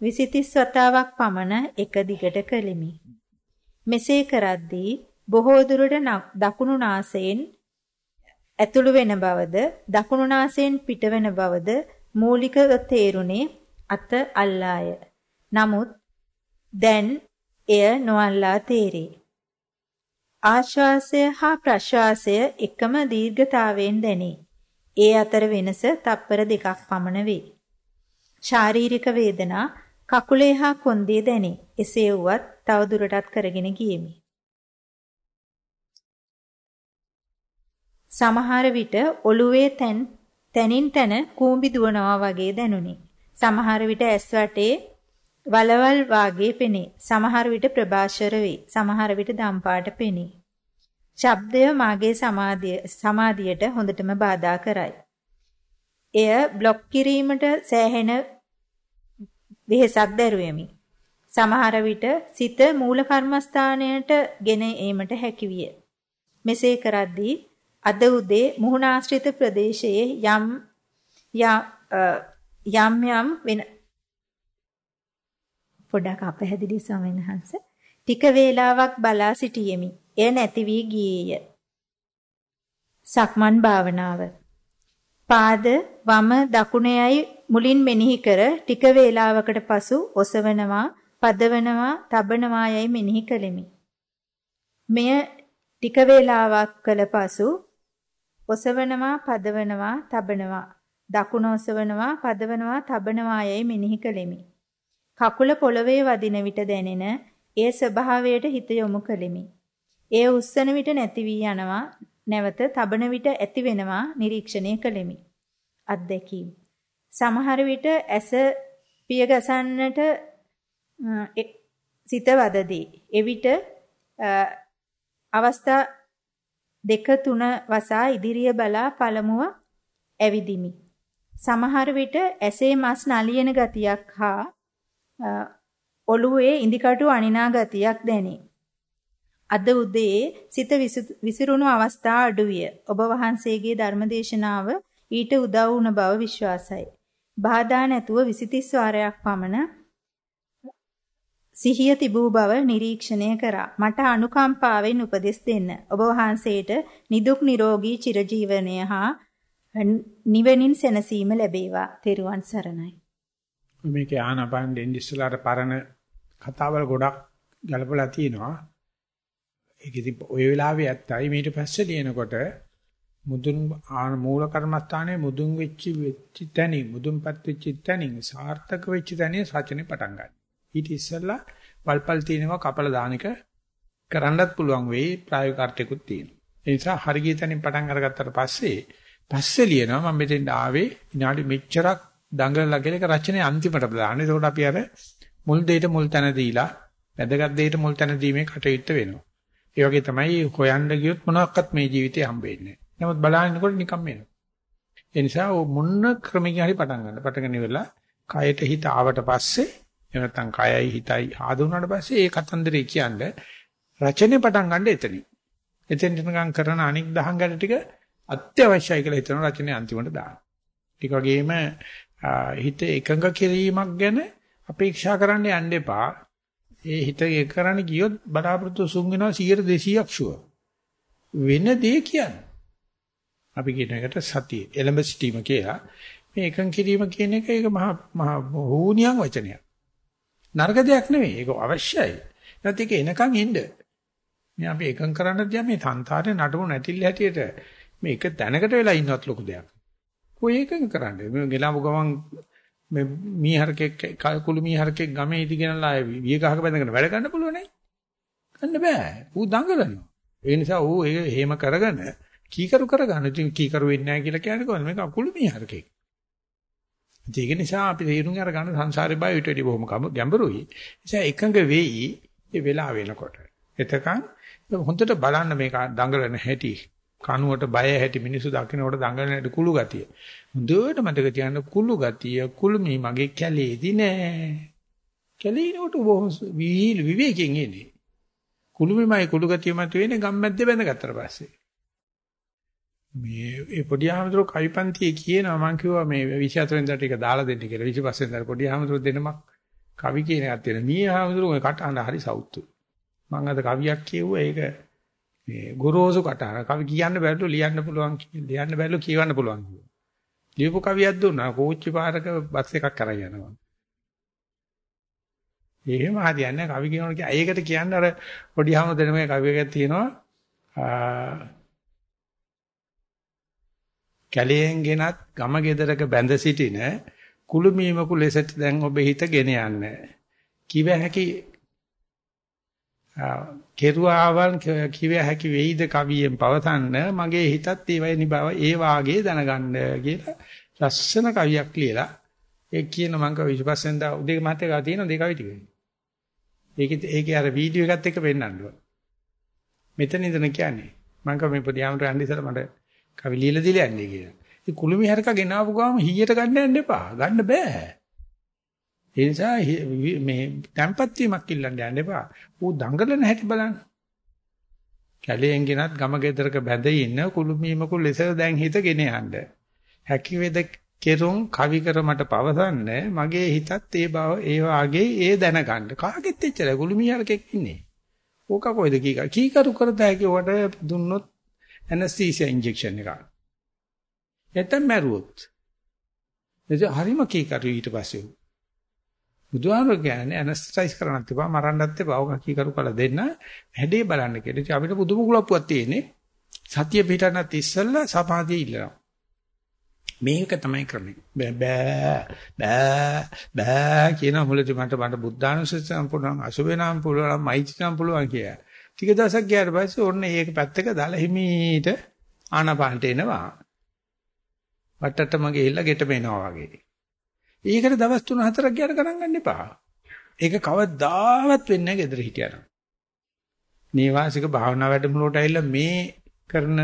S2: 20 වතාවක් පමණ එක දිගට කළෙමි. මෙසේ කරද්දී බොහෝ දුරට දකුණු නාසයෙන් ඇතුළු වෙන බවද දකුණු නාසයෙන් පිටවෙන බවද මූලිකව තේරුණේ අත අල්ලාය. නමුත් දැන් එය නොඅල්ලා තේරේ. ආශ්වාසය හා ප්‍රශ්වාසය එකම දීර්ඝතාවයෙන් දැනේ. ඒ අතර වෙනස තප්පර දෙකක් පමණ වේ. ශාරීරික වේදනා කකුලේ හා කොන්දේ දැනේ. එසේ වුවත් තවදුරටත් කරගෙන ගියෙමි. සමහර විට ඔළුවේ තැන් තනින් තන කූඹි දුවනවා වගේ දැනුනි. සමහර විට ඇස් වටේ වලවල් වාගේ පෙනේ. සමහර විට ප්‍රභාෂර වේ. සමහර විට දම්පාට පෙනේ. ශබ්දය මාගේ සමාධිය සමාධියට හොඳටම බාධා කරයි. එය બ્લોක් කිරීමට සෑහෙන වෙහෙසක් දැරුවෙමි. සමහර විට සිත මූල කර්මස්ථානයට ගෙන ඒමට හැකිවිය. මෙසේ කරද්දී අද උදේ මුහුණාශ්‍රිත ප්‍රදේශයේ යම් යම් යම් වෙන පොඩක් අපහැදිලි ස්වාමීන් වහන්සේ ටික වේලාවක් බලා සිටියෙමි. එය නැති වී ගියේය. සක්මන් භාවනාව. පාද වම දකුණේයි මුලින් මෙනෙහි කර ටික වේලාවකට පසු ඔසවනවා, පදවනවා, තබනවා යයි මෙනෙහි කළෙමි. මෙය ටික වේලාවක් කළ පසු ඔසවනවා, පදවනවා, තබනවා, දකුණ ඔසවනවා, පදවනවා, තබනවා යයි මෙනෙහි කළෙමි. කකුල පොළවේ වදින විට දැනෙන ඒ ස්වභාවයට හිත යොමු කළෙමි. එය උස්සන විට නැති වී යනවා නැවත තබන විට ඇති වෙනවා නිරීක්ෂණය කළෙමි. අත්දැකීම්. සමහර විට ඇස පිය ගසන්නට සිත වදදී. එවිට අවස්ථා දෙක තුන වසා ඉදිරිය බලා පළමුව ඇවිදිමි. සමහර විට ඇසේ මස් නලියන ගතියක් හා ඔළුවේ ඉදිකටු අනිනා ගතියක් දැනේ. අද උදේ සිත විසිරුණු අවස්ථා අඩුවිය. ඔබ වහන්සේගේ ධර්මදේශනාව ඊට උදව් වුණ බව විශ්වාසයි. බාධා නැතුව 20 වාරයක් පමණ සිහිය තිබූ බව නිරීක්ෂණය කරා. මට අනුකම්පාවෙන් උපදෙස් දෙන්න. ඔබ වහන්සේට නිදුක් නිරෝගී චිරජීවනය හා නිවෙනින් සැනසීම ලැබේවා. තෙරුවන් සරණයි.
S1: මේකේ ආනපන දෙන්දිස්සලාට පරණ කතාවල් ගොඩක් ගලපලා තියෙනවා. ඒක ඉතින් ওই වෙලාවේ ඇත්තයි ඊට පස්සේ ලියනකොට මුදුන් මූල කර්මස්ථානයේ මුදුන් වෙච්ච වෙච්ච තැනි මුදුන්පත් වෙච්ච තැනි සාර්ථක වෙච්ච තැනේ රචනේ පටන් ගන්න. ඊට ඉස්සෙල්ලා පල්පල් තියෙනවා කපල දාන එක කරන්නත් පුළුවන් වෙයි ප්‍රායෝගික අර්ථයකුත් තියෙනවා. ඒ නිසා හරිය තැනින් පටන් අරගත්තට පස්සේ පස්සේ ලියනවා මම මෙතෙන්ට ආවේ විනාඩි මෙච්චරක් දඟලලා කියලා ඒක රචනයේ අන්තිමට දාන්න. ඒකෝට අපි අර මුල් දෙයට මුල් තැන දීලා වැදගත් දෙයට මුල් තැන දීමේ කටයුත්ත වෙනවා. ඒ වගේ තමයි හොයන්න ගියොත් මොනවත් මේ ජීවිතේ හම්බෙන්නේ නැහැ. නමුත් බලහිනකොට නිකම් එනවා. ඒ නිසා මොන්න ක්‍රමකින් හරි පටන් ගන්න. පටන් ගන්න ඉවරලා කයට හිත ආවට පස්සේ එහෙම නැත්නම් කයයි හිතයි ආදුනාට පස්සේ ඒ කතන්දරේ කියන්නේ රචනය පටන් ගන්න එතනින්. එතෙන් යනකම් කරන අනික් දහං ගැට ටික අත්‍යවශ්‍යයි කියලා හිතන රචනයේ අන්තිමට දාන්න. ටික වගේම හිත එකඟ කිරීමක් ගැන අපේක්ෂා කරන්න යන්න එපා. ඒ හිත එක කරන්න ගියොත් බලාපොරොත්තු සුන් වෙනවා 100 200ක් ෂුවර්. වෙන දේ කියන්නේ. අපි කියන එකට සතිය එලඹ සිටීම කියලා. මේ එකඟ කිරීම කියන එක ඒක මහා මහා හෝනියන් වචනයක්. නරක දෙයක් නෙවෙයි. ඒක අවශ්‍යයි. නැත්නම් ඒක එනකන් ඉන්න. මේ අපි එකඟ කරන්න තියා මේ සංසාරේ නටමු නැතිල හැටියට මේ එක තැනකට වෙලා ඉන්නවත් ලොකු දෙයක්. කොයි එකඟ කරන්නේ? මේ ගෙලාමු ගමන් මේ මීහරකෙක් කුළු මීහරකෙක් ගමේ ඉදි ගෙනලා විය ගහක බැඳගෙන වැඩ ගන්න පුළුවන් නේ? ගන්න බෑ. ඌ දඟලනවා. ඒ නිසා ඌ ඒක හේම කරගෙන කීකරු කරගන්න. ඉතින් කීකරු වෙන්නේ නැහැ කියලා කියන්නේ කොහොමද? මේක කුළු මීහරකෙක්. ඒක නිසා අපි තේරුම් අරගන්න සංසාරේ බය ඊට වැඩි බොහොම ගැඹුරුයි. ඒ නිසා එකඟ වෙයි ඒ වෙලාව වෙනකොට. එතකන් හොඳට බලන්න මේක දඟලන හැටි කනුවට බය හැටි මිනිස්සු දකින්නකොට දඟලන හැටි කුළු ගතිය. හොඳට මතක තියාගන්න කුළු ගතිය කුළුමී මගේ කැලේදී නෑ. කැලේනකොට බොහොම විවේකයෙන් ඉන්නේ. කුළුමීමයි කුළු ගතිය මත වෙන්නේ ගම්මැද්දේ බැඳගත්තට පස්සේ. මේ ඒ පොඩි ආමතුරු කවිපන්තියේ කියනවා මම කිව්වා මේ 24 වෙනිදාට ඒක දාලා දෙන්න කියලා 25 වෙනිදාට පොඩි ආමතුරු දෙනමක් කවි කියන එකක් තියෙන. මී ආමතුරු ඔය කටහඬ හරි සවුත්තු. මම අද කවියක් කියුවා ඒක මේ ගොරෝසු කටහඬ. කවි කියන්න බැරිලු ලියන්න පුළුවන් ලියන්න බැරිලු කියවන්න පුළුවන් කිව්වා. ලියපු කවියක් දුන්නා කෝච්චි පාරක බස් එකක් කරන් යනවා. එහෙම හරියන්නේ කවි කියනකොට ඒකට කියන්නේ අර පොඩි ආමතුරු දෙනමේ කවියක් තියෙනවා. කැලයෙන් ගෙනත් ගම ගෙදරක බැඳ සිටින කුළුමීමකු ලෙසට දැන් ඔබ හිත ගෙන යන්න. කිව හැකි කෙරුවාවන් කිව හැකි වෙයිද කවියෙන් පවතන්න මගේ හිතත් ඒ වගේ බව ඒ වාගේ දැනගන්න කියලා ලස්සන කවියක් ලියලා ඒ කියන මං කව 25 වෙනිදා උදේ මාත් එකා තියෙන දෙක කවි ටික. ඒකේ ඒකේ අර වීඩියෝ එකත් එක්ක පෙන්නන්න ඕන. මෙතන ඉඳන් කියන්නේ මං කව මේ පොඩි ආමර යන්න ඉස්සර මට කවි ලියලා දීලා යන්නේ කියලා. ඉතින් කුළුමි හරක ගෙනාවු ගාම හීයට ගන්න යන්න එපා. ගන්න බෑ. ඒ නිසා මේ tempat වීමක් ඉල්ලන්න යන්න එපා. ඌ දඟලන හැටි බලන්න. කැලයෙන් ගෙනත් ගම ගෙදරක බැඳී ඉන්න කුළුමීමකු ලෙස දැන් හිතගෙන යන්න. හැකි වේද කෙරුම් කවි කර මට පවසන්න මගේ හිතත් ඒ බව ඒ වාගේ ඒ දැනගන්න. කාගෙත් එච්චරයි කුළුමී හරකෙක් ඉන්නේ. ඕක කොයිද කීකරු කීකරු කරත හැකි වට දුන්නොත් ඇනස්තීසියා ඉන්ජෙක්ෂන් එකක්. නැත්නම් මැරුවොත්. එතකොට හරිම කීකරු ඊට පස්සේ. බුදුහාමර කියන්නේ ඇනස්තයිස් කරන්නත් එපා මරන්නත් එපා. ඔක කීකරු කළ දෙන්න හැඩේ බලන්න කියලා. ඉතින් අපිට පුදුම කුලප්පුවක් තියෙන්නේ. සතිය පිටනත් ඉස්සෙල්ලා සමාධිය ඉල්ලනවා. මේක තමයි ක්‍රමය. බෑ බෑ බෑ කියන මුලදී මට මට බුද්ධානුස්සතියම් පුළුවන් අසුබේනම් පුළුවන් මෛත්‍රිනම් පුළුවන් කියලා. ටික දවසක් ගියාට පස්සේ ඔන්න ඒක පැත්තක දාලා හිමීට ආනපානට එනවා. වට්ටටම ගිහිල්ලා ගෙට පේනවා වගේ. ඒකට දවස් 3-4ක් ගියාට ගණන් ගන්න එපා. ඒක කවදාවත් වෙන්නේ නැහැ gedara හිටියනම්. නේවාසික භාවනා වැඩමුළුවට ඇවිල්ලා මේ කරන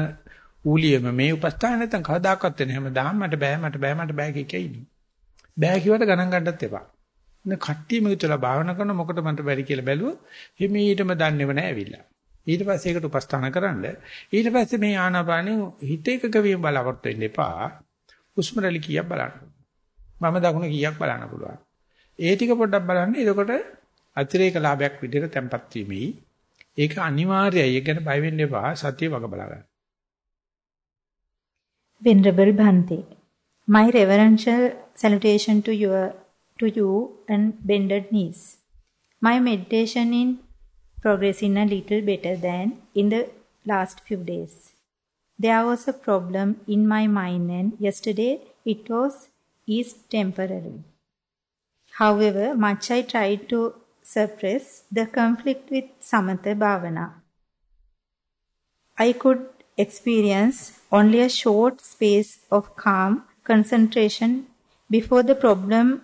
S1: ඌලියම මේ උපස්ථාන නැත්තම් කවදාකවත් වෙන්නේ හැමදාම මට බෑ මට බෑ මට බෑ කිය ඉන්නේ. බෑ කිව්වට ගණන් ගන්නත් එපා. නේ කට්ටියම විතර භාවනා කරන මොකට මන්ට බැරි කියලා බැලුවොත් හිමීටම දන්නේව නැහැ ඇවිල්ලා. ඊට පස්සේ ඒකට උපස්ථාන කරන්න. ඊට පස්සේ මේ ආනාපානෙ හිත එකක වීම බලාපොරොත්තු වෙන්න එපා. හුස්ම රැලි කීයක් බලන්න. මම දකුණ කීයක් බලන්න පුළුවන්. ඒ ටික පොඩ්ඩක් බලන්න. එතකොට අතිරේක ලාභයක් විදිහට තැම්පත් වීමයි. ඒක අනිවාර්යයි. ඒක ගැන බය වෙන්න එපා. සතිය වග බලා ගන්න.
S2: Venerable Bhante, my reverential salutation to your to you and bended knees. My meditation in progressing a little better than in the last few days. There was a problem in my mind and yesterday it was eased temporary. However, much I tried to suppress the conflict with Samatha Bhavana. I could experience only a short space of calm concentration before the problem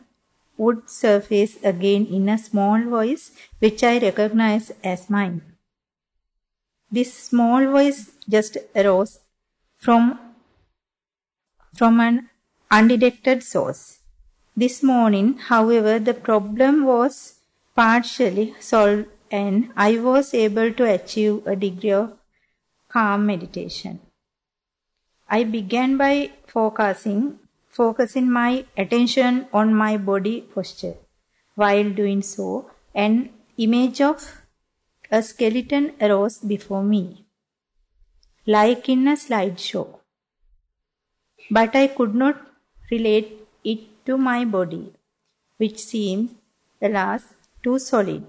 S2: would surface again in a small voice which I recognized as mine. This small voice just arose from, from an undetected source. This morning, however, the problem was partially solved and I was able to achieve a degree of calm meditation. I began by focusing, focusing my attention on my body posture. While doing so, an image of a skeleton arose before me, like in a slideshow. But I could not relate it to my body, which seemed, alas, too solid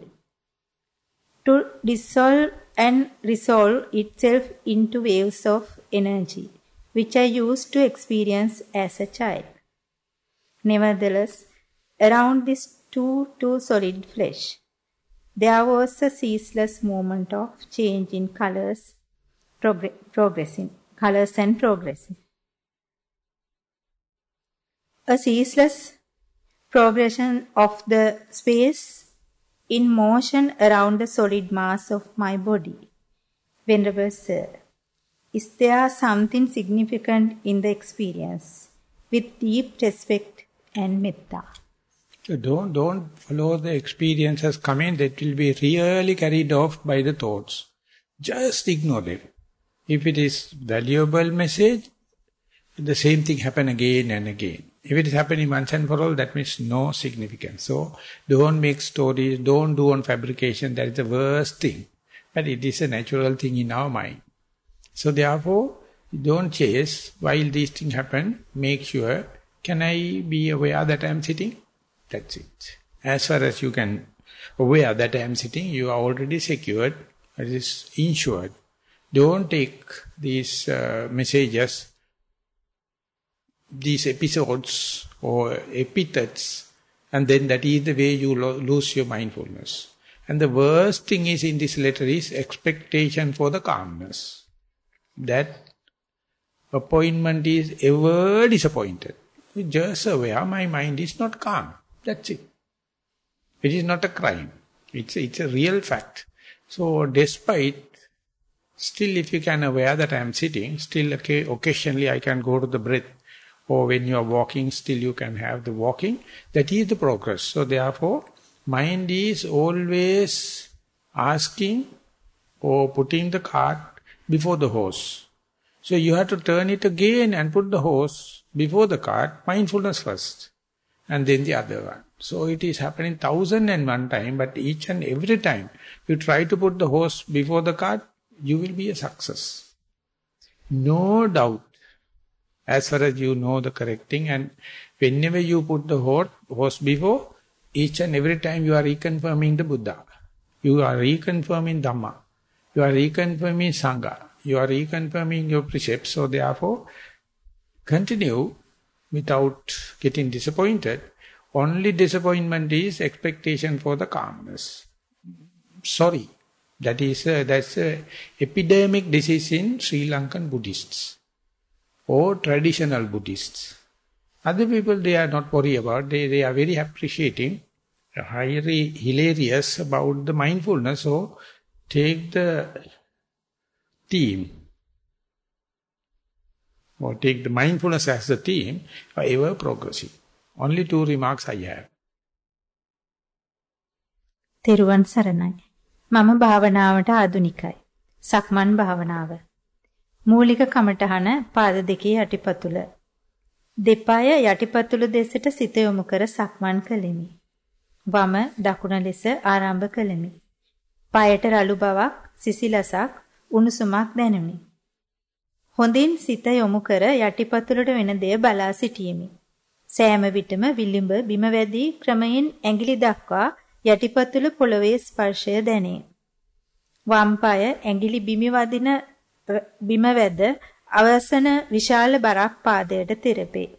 S2: to dissolve and resolve itself into waves of energy, which I used to experience as a child. Nevertheless, around this too, too solid flesh, there was a ceaseless movement of change in colors, progressing, colors and progressing. A ceaseless progression of the space in motion around the solid mass of my body. Venerable Sir, is there something significant in the experience? With deep respect and metta.
S1: So don't, don't follow the experiences coming that will be really carried off by the thoughts. Just ignore them. If it is valuable message, the same thing happen again and again. If it is happening once and for all, that means no significance. So don't make stories, don't do on fabrication, that is the worst thing. But it is a natural thing in our mind. So therefore, don't chase while these things happen, make sure, can I be aware that I am sitting? That's it. As far as you can aware that I am sitting, you are already secured, it is insured. Don't take these uh, messages, these episodes or epithets, and then that is the way you lo lose your mindfulness. And the worst thing is in this letter is expectation for the calmness. That appointment is ever disappointed. Just aware my mind is not calm. That's it. It is not a crime. It's a, it's a real fact. So despite, still if you can aware that I am sitting, still okay, occasionally I can go to the breath. Or when you are walking, still you can have the walking. That is the progress. So therefore, mind is always asking or putting the cart before the horse. So you have to turn it again and put the horse before the cart, mindfulness first and then the other one. So it is happening thousand and one time, but each and every time you try to put the horse before the cart, you will be a success. No doubt, as far as you know the correct thing, and whenever you put the horse before, each and every time you are reconfirming the Buddha. You are reconfirming Dhamma. You are reconfirming Sangha. You are reconfirming your precepts. So therefore, continue without getting disappointed. Only disappointment is expectation for the calmness. Sorry. That is a, that's a epidemic disease in Sri Lankan Buddhists or traditional Buddhists. Other people, they are not worried about. They, they are very appreciating, highly hilarious about the mindfulness. So take the theme or take the mindfulness as the theme, are ever progressing. Only two remarks I have.
S2: තෙරුවන් සරණයි. මම භාවනාවට ආදුනිකයි. සක්මන් භාවනාව. මූලික කමඨහන පාද දෙකේ යටිපතුල. දෙපාය යටිපතුල දෙසට සිත යොමු කර සක්මන් කළෙමි. වම දකුණ ලෙස ආරම්භ කළෙමි. පායට රළු බවක්, සිසිලසක්, උණුසුමක් දැනුනි. හොඳින් සිත යොමු කර යටිපතුලට වෙන දෙය බලා සිටීමි. සෑම විටම විලිඹ බිම වැදී ක්‍රමයෙන් ඇඟිලි දක්වා යටිපතුල පොළවේ ස්පර්ශය දැනේ. වම් පාය ඇඟිලි බිමි වදින බිම වැද අවසන විශාල බරක් පාදයට තෙරපේ.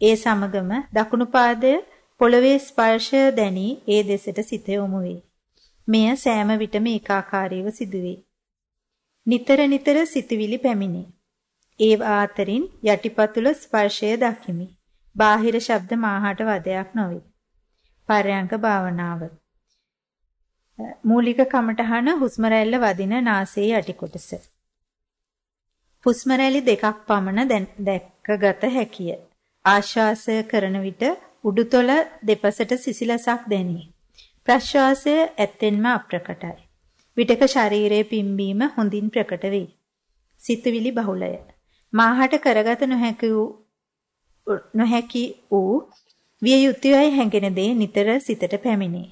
S2: ඒ සමගම දකුණු පාදය පොළවේ ස්පර්ශය දැනී ඒ දෙසට සිත යොමු වේ. මෙය සෑම විටම ඒකාකාරීව සිදුවේ. නිතර නිතර සිතවිලි පැමිණේ. ඒ අතරින් යටිපතුල ස්පර්ශය දකිමි. බාහිර ශබ්ද මාහට වදයක් නොවේ. පරයන්ක භාවනාව. මූලික කමඨහන හුස්ම රැල්ල වදින නාසයේ යටි කොටස. හුස්ම රැලි දෙකක් පමණ දැක්කගත හැකිය. ආශ්වාසය කරන විට උඩුතොල දෙපසට සිසිලසක් දැනේ. ප්‍රශ්වාසය ඇත්තෙන්ම අප්‍රකටයි. විටක ශරීරයේ පිම්බීම හොඳින් ප්‍රකට වේ. සිතුවිලි බහුලය. මාහට කරගත නොහැකි වූ නොහැකි වූ විය යුතුයයි හැඟෙන දේ නිතර සිතට පැමිණේ.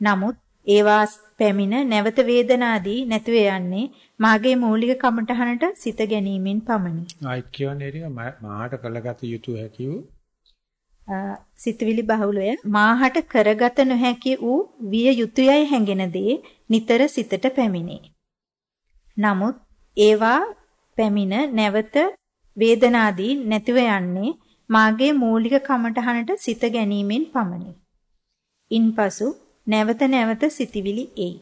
S2: නමුත් ඒවා පැමිණ නැවත වේදනාදී නැතිව යන්නේ මාගේ මූලික කමටහනට සිත ගැනීමෙන් පමණි.
S1: ආයිත් කියන්නේ මාහට කළගත යුතු හැකි වූ
S2: සිතවිලි බහුලය මාහට කරගත නොහැකි වූ විය යුතුයයි හැඟෙන දේ නිතර සිතට පැමිණේ. නමුත් ඒවා පැමිණ නැවත වේදනාදී නැතිව යන්නේ මාගේ මූලික කමටහනට සිත ගැනීමෙන් පමණි. ඉන්පසු නැවත නැවත සිතවිලි එයි.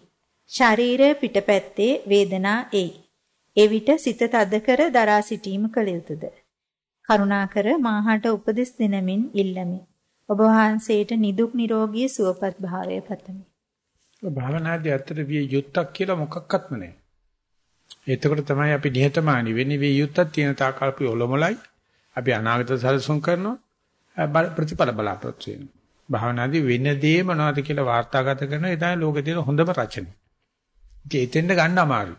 S2: ශරීරය පිටපැත්තේ වේදනා එයි. එවිට සිත තද කර දරා සිටීම කළ යුතුයද? කරුණාකර මාහට උපදෙස් දෙනමින් ඉල්ලමි. ඔබ වහන්සේට නිදුක් නිරෝගී සුවපත් භාවය පතමි.
S1: භාවනාදී ඇත්තට විය යුත්තක් කියලා මොකක්වත්ම නැහැ. එතකොට තමයි අපි නිහතමානී වෙන්නේ විය යුත්තක් තියෙන තාකල් අපි ඔලොමලයි. අපි අනාගත සැලසුම් කරනවා ප්‍රතිඵල බලාපොරොත්තු වෙනවා. භාවනාදී වෙන දේ මොනවද කියලා වාර්තාගත කරනවා ඒ තමයි ලෝකේ තියෙන හොඳම රචනය. ඉතින් එතෙන්ද ගන්න අමාරුයි.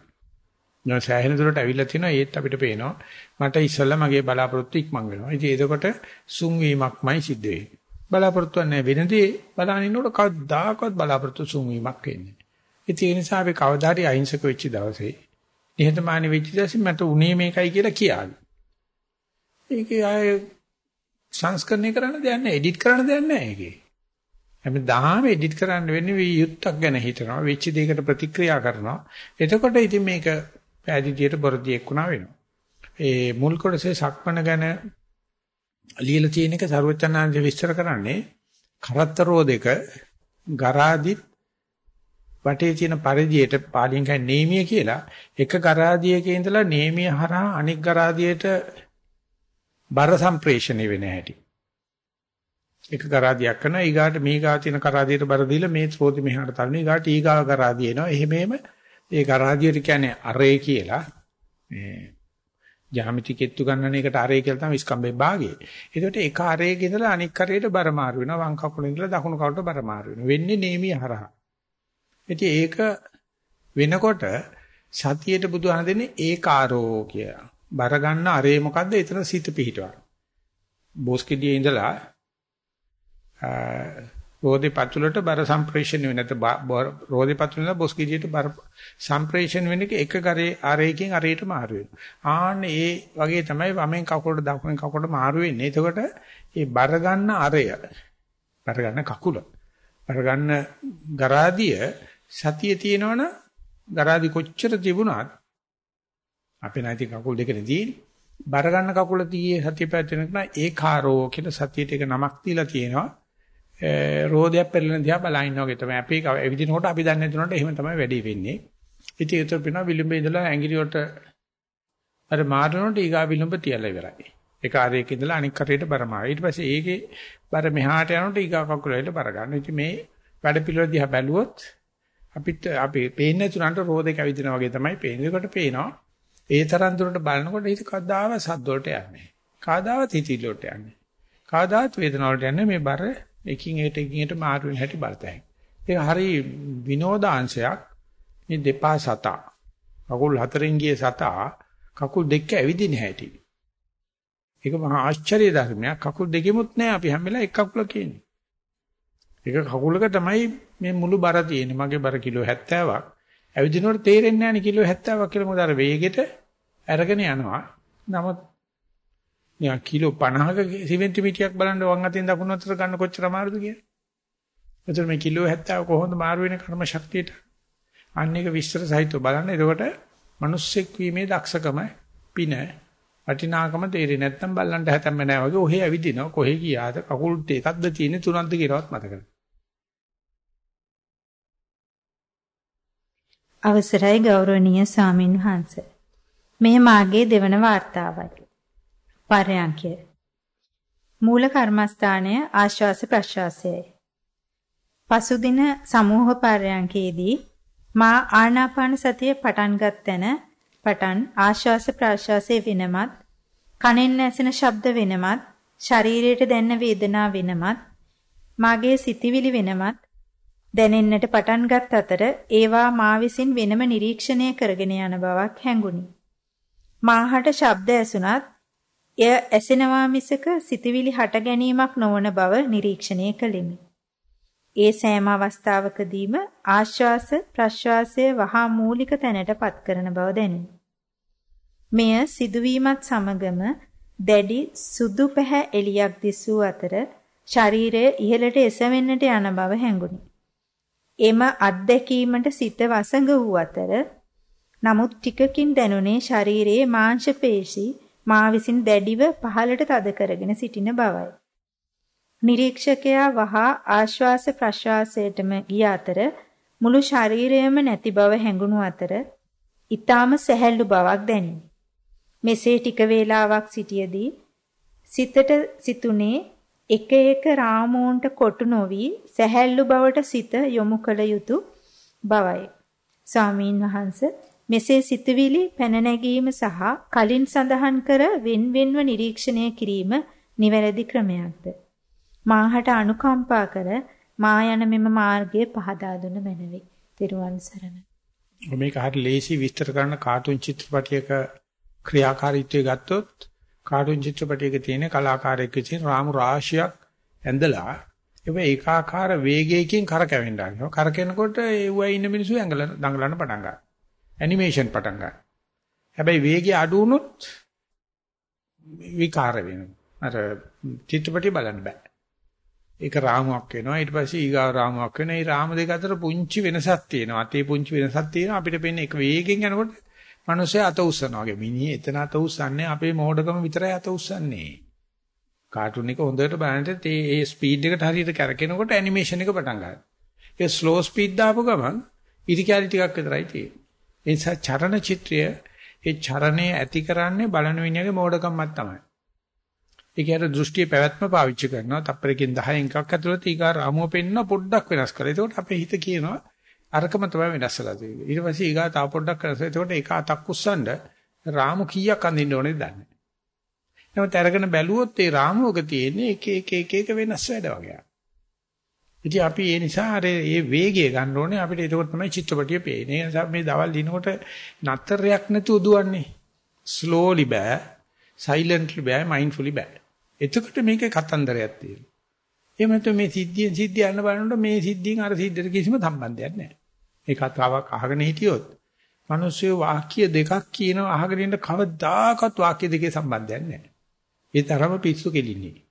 S1: නෝ සෑහෙන දුරට ඇවිල්ලා තිනවා ඒත් අපිට පේනවා මට ඉස්සෙල්ලා මගේ බලාපොරොත්තු ඉක්මන් වෙනවා. ඉතින් එතකොට සුන් වීමක්මයි සිද්ධ වෙන්නේ. බලාපොරොත්තු නැහැ වෙනදී බලන ඉන්නකොට කවදාකවත් බලාපොරොත්තු සුන් වීමක් වෙන්නේ. ඉතින් ඒ නිසා අපි කවදා හරි අහිංසක වෙච්ච දවසේ නිහතමානී වෙච්ච දවසේ මට උනේ මේකයි කියලා කියාවි. ඒකේ ආයේ සංස්කරණය කරන්න දෙයක් නැහැ එඩිට් කරන්න දෙයක් නැහැ ඒකේ. හැමදාම එඩිට් කරන්න වෙන්නේ වී යුත්තක් ගැන හිතනවා වෙච්ච දෙයකට ප්‍රතික්‍රියා කරනවා. එතකොට ඉතින් මේක පෑදීතියට බොරදියෙක් වුණා වෙනවා. ඒ මුල් කොටසේ සක්මණ ගැන ලියලා තියෙන එක ਸਰවචනාංශ විස්තර කරන්නේ කරත්තරෝ දෙක ගරාදිත් වටේ තියෙන පරිධියට පාලියෙන් කියන්නේ නේමිය කියලා එක ගරාදියක ඉඳලා නේමිය හරහා අනික් ගරාදියට බර සම්ප්‍රේෂණය වෙන හැටි. එක කරාදියක් කරනවා ඊගාට මේගා තියෙන කරාදියට බර දීලා මේ ස්රෝති මෙහාට තල්න ඊගාට ඊගාව කරාදිය එනවා එහෙමම ඒ කරාදියට කියන්නේ අරේ කියලා මේ ජ්‍යාමිති කෙත්තු ගන්නන එකට අරේ කියලා තමයි ස්කම්බේ භාගය. ඒකට එක අරේක ඉඳලා අනික් කරේට බර මාරු වෙනවා වම් කකුලේ ඉඳලා දකුණු කකුලට බර මාරු වෙනවා. වෙන්නේ නේමිය හරහා. ඉතින් ඒක වෙනකොට සතියේට බුදුහාම දෙන්නේ ඒකාරෝ කියලා. බර ගන්න අරේ මොකද්ද? එතන සිත පිහිටවන. බොස්කෙඩියේ ඉඳලා රෝදේ පතුලට බර සම්ප්‍රේෂණය වෙන නැත්නම් රෝදේ පතුලේ බොස්කෙඩියට බර සම්ප්‍රේෂණ වෙන එක එක කරේ අරේකින් අරේට මාරු වෙනවා. ආන්න ඒ වගේ තමයි වමෙන් කකුලට දකුණෙන් කකුලට මාරු වෙන්නේ. එතකොට මේ බර ගන්න අරය බර ගන්න කකුල බර ගන්න ගරාදිය සතිය තියෙනවනම් ගරාදි කොච්චර තිබුණත් අපේ නැති කකුල් දෙකනේ තියෙන්නේ. බර ගන්න කකුල තියේ සතිය පැත්තෙන කෙනා ඒකාරෝ කියලා සතියට එක නමක් දීලා තියෙනවා. රෝදයක් පෙරලෙන දිහා බලන වගේ තමයි. අපි එවිදිනකොට අපි දන්නේ නැතුනට එහෙම තමයි වැඩි වෙන්නේ. ඉතින් ඒතර පිනවා විලුඹේ ඉඳලා ඇඟිලියට අර මාරනොට ඊගා විලුඹ තියලා ඉවරයි. එක ආරයක ඉඳලා අනික් කරේට බර මාර. ඊට පස්සේ ඒකේ බර මෙහාට යනකොට ඊගා කකුල වලට බර ගන්න. ඉතින් මේ වැඩ පිළිවෙල දිහා බැලුවොත් අපිට අපි පේන්නේ නැතුනට රෝදේ කැවිදිනා වගේ තමයි පේන්නේ. ඒකට පේනවා ඒ තරම් දුරට බලනකොට හිත කද්දාව සද්ද වලට යන්නේ. කාදාවත් හිතිල වලට යන්නේ. කාදාවත් වේදනාව වලට යන්නේ මේ බර එකින් එකට එකින් එකට මාරු වෙන හැටි බලතැයි. ඒක හරි විනෝදාංශයක්. මේ දෙපා සතා. කකුල් හතරෙන් ගිය සතා කකුල් දෙක ඇවිදින හැටි. ඒක මහා ආශ්චර්ය ධර්මයක්. කකුල් දෙකෙමුත් නැහැ අපි හැම වෙලාවෙම එක කකුල කියන්නේ. එක කකුලක තමයි මේ මුළු බර තියෙන්නේ. මගේ බර කිලෝ 70ක්. ඇවිදිනකොට තේරෙන්නේ නැහැ නේ කිලෝ 70ක් කියලා මොකද අර වේගෙට අරගෙන යනවා. නමුත් නිකන් කිලෝ 50ක සෙන්ටිමීටරයක් බලන්න වම් අතින් දකුණු අතට ගන්න කොච්චර අමාරුද කියලා. එතකොට මේ කිලෝ 70 කොහොමද මාරු වෙන කර්ම ශක්තියට? අන්න එක විස්තර සහිතව බලන්න. එතකොට මිනිස්සෙක් වීමේ දක්ෂකම පින වටිනාකම තේරෙන්නේ නැත්නම් බල්ලන්ට හැතැම්ම නැහැ වගේ ඔහෙ ඇවිදිනවා. කොහෙ ගියාද? කකුල් දෙකක්ද තියෙන්නේ තුනක්ද කියලාවත් මතක නැහැ.
S2: අවසරයි ගෞරවනීය සාමින් වහන්ස. මෙය මාගේ දෙවන වார்த்தාවයි. පරයන්කය. මූල කර්මස්ථානය ආශ්වාස ප්‍රශ්වාසයයි. පසුදින සමූහ පරයන්කේදී මා ආනාපාන සතිය පටන්ගත් තැන පටන් ආශ්වාස ප්‍රශ්වාසයේ වෙනමත් කනෙන් ඇසෙන ශබ්ද වෙනමත් ශරීරයට දැනෙන වේදනා වෙනමත් මාගේ සිතිවිලි වෙනමත් දැනෙන්නට පටන්ගත් අතර ඒවා මා විසින් වෙනම නිරීක්ෂණය කරගෙන යන බවක් හැඟුණි. මාහට ශබ්ද ඇසුණත් එය ඇසෙනවා මිසක සිතිවිලි හට ගැනීමක් නොවන බව නිරීක්ෂණය කළෙමි. ඒ සෑම අවස්ථාවකදීම ආශ්වාස ප්‍රශ්වාසය වහා මූලික තැනට පත් කරන බව දැනුනි. මෙය සිදුවීමත් සමගම දැඩි සුදු පැහැ එළියක් දිසූ අතර ශරීරය ඉහළට එසවෙන්නට යන බව හැඟුනි. එම අත්දැකීමට සිත වසඟ වූ අතර නමුත් ටිකකින් දැනුනේ ශරීරයේ මාංශ පේශි මා විසින් දැඩිව පහළට තද කරගෙන සිටින බවයි. නිරීක්ෂකයා වහා ආශ්වාස ප්‍රශ්වාසයටම ගිය අතර මුළු ශරීරයම නැති බව හැඟුණු අතර ඊටාම සැහැල්ලු බවක් දැනිනි. මෙසේ ටික වේලාවක් සිටියේදී සිතට සිතුනේ එක එක රාමෝන්ට කොටු නොවි සැහැල්ලු බවට සිත යොමු කළ යුතු බවයි. ස්වාමීන් වහන්ස මෙසේ සිතවිලි පැන නැගීම සහ කලින් සඳහන් කර වෙන් වෙන්ව නිරීක්ෂණය කිරීම නිවැරදි ක්‍රමයක්ද? මාහට අනුකම්පා කර මා යන මෙම මාර්ගය පහදා දුන මැනවි. ත්වන් සරණයි.
S1: මේක හරිය ලේසි විස්තර කරන කාටුන් චිත්‍රපටයක ක්‍රියාකාරීත්වය ගත්තොත් කාටුන් චිත්‍රපටයක තියෙන කලාකාරයෙක් විසින් රාමු රාශියක් ඇඳලා ඒක ඒකාකාර වේගයකින් කරකැවෙන්න ගන්නවා. කරකැනකොට ඒ වයි ඉන්න මිනිස්සු ඇඟල දඟලන්න පටන් ගන්නවා. ඇනිමේෂන් පටන් ගන්නවා. හැබැයි වේගය අඩු වුණොත් විකාර වෙනවා. අර චිත්‍රපටිය බලන්න බෑ. ඒක රාමුවක් වෙනවා. ඊට පස්සේ ඊගා රාමුවක් වෙනවා. මේ රාම දෙක අතර පුංචි වෙනසක් තියෙනවා. අතේ පුංචි වෙනසක් තියෙනවා. අපිට පේන්නේ එක වේගෙන් යනකොට මිනිස්සු අත උස්සනවා වගේ. මිනිහ එතන අත උස්සන්නේ අපේ මෝඩකම විතරයි අත උස්සන්නේ. කාටුන් එක හොඳට බලනකොට ඒ ඒ ස්පීඩ් එකට හරියට කරකිනකොට ඇනිමේෂන් එක පටන් ගන්නවා. ඒ ස්ලෝ ස්පීඩ් දාපු ගමන් ඉරිකැලි ටිකක් විතරයි තියෙන්නේ. ඒ නිසා චරණ චිත්‍රය ඒ චරණය ඇති කරන්නේ බලන විඤ්ඤාගේ මෝඩකමක් තමයි. ඒක ඇර දෘෂ්ටිය පැවැත්ම පාවිච්චි කරනවා. තප්පරකින් 10න් එකක් ඇතුළත ඊගා රාමුව පෙන්න පොඩ්ඩක් වෙනස් කරලා. ඒකට අපේ හිත කියනවා අරකම තමයි වෙනස්ලා තියෙන්නේ. ඊට පස්සේ ඊගා තව පොඩ්ඩක් කරලා ඒකට ඒක අතක් උස්සන්න රාමු කීයක් අඳින්න ඕනේද දන්නේ නැහැ. නමුත් අරගෙන බැලුවොත් ඒ රාමුවක තියෙන්නේ එක එක එක එක වෙනස් වැඩ වගේ. ඉතින් අපි ඒ නිසා අර මේ වේගය ගන්න ඕනේ අපිට ඒක තමයි චිත්‍රපටිය පේන්නේ. ඒ නිසා මේ දවල් දිනකොට නතරයක් නැතුව දුවන්නේ. slowly බෑ, silently බෑ, mindfully බෑ. එතකොට මේකේ කතන්දරයක් තියෙනවා. එහෙම නැත්නම් මේ සිද්ධියෙන් සිද්ධිය යන බලනකොට මේ සිද්ධියෙන් අර සිද්ධියට කිසිම සම්බන්ධයක් නැහැ. ඒ කතාවක් අහගෙන හිටියොත් මිනිස්සු වාක්‍ය දෙකක් කියනවා අහගෙන ඉන්න කවදාකවත් වාක්‍ය දෙකේ සම්බන්ධයක් නැහැ. ඒ තරම පිස්සු කෙලින්නේ.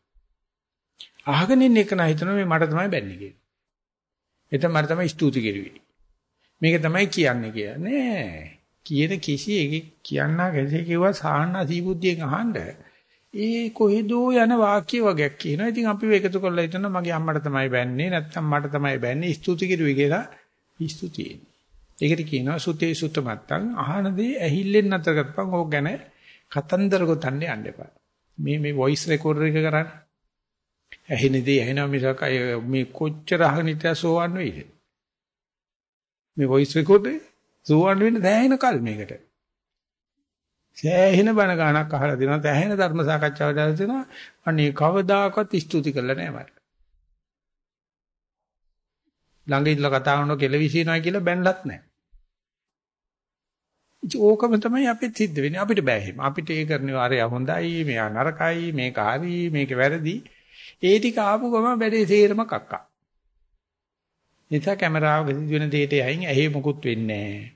S1: අහගෙන ඉන්න එක නෑ හිතනවා මේ මට තමයි බැන්නේ කියලා. එතන මට තමයි ස්තුති කෙරුවේ. මේක තමයි කියන්නේ කියන්නේ. කියන කිසි එකක් කියන්නා කෙසේ කිව්වා සාහනා සීබුද්ධියෙන් අහන්න. ඒ කොහෙදෝ යන වාක්‍ය වගේක් කියනවා. ඉතින් අපි ඒකතු කරලා හිතනවා මගේ අම්මට තමයි බැන්නේ නැත්නම් මට තමයි බැන්නේ ස්තුති කෙරුවේ කියලා ස්තුතියි. ඒකට කියනවා සුතේ සුත මත්තන් අහනදී ඇහිල්ලෙන් නැතර කරපන් ඕක ගැන කතන්දර ගොතන්න යන්න එපා. මේ මේ වොයිස් රෙකෝඩර් එක කරන්නේ. ඇහෙනදී ඇහෙනවා මිසක් අය මේ කොච්චර අහගෙන ඉතියා සෝවන් වෙයිද? මේ වොයිස් රෙකෝඩර් සෝවන් වෙන්න දැහැින කල් මේකට. සෑහෙන බණ ගානක් අහලා දෙනවා, සෑහෙන ධර්ම සාකච්ඡාවක් දාලා දෙනවා. අනේ කවදාකවත් ස්තුති කළා නෑ මට. ළඟ ඉඳලා කතා කරනකොට කෙලවිසිනවා කියලා බැනලත් නෑ. ඕකම තමයි අපිට සිද්ධ වෙන්නේ. අපිට බෑ එහෙම. අපිට ඒ කරන්නේ අරය හොඳයි, මෙයා නරකයි, මේක හරි, මේක වැරදි. ඒ ටික ආපු ගමන් වැඩේ තේරම කක්කා. නිසා කැමරාව ගසින දෙයට යයින් ඇහි මොකුත් වෙන්නේ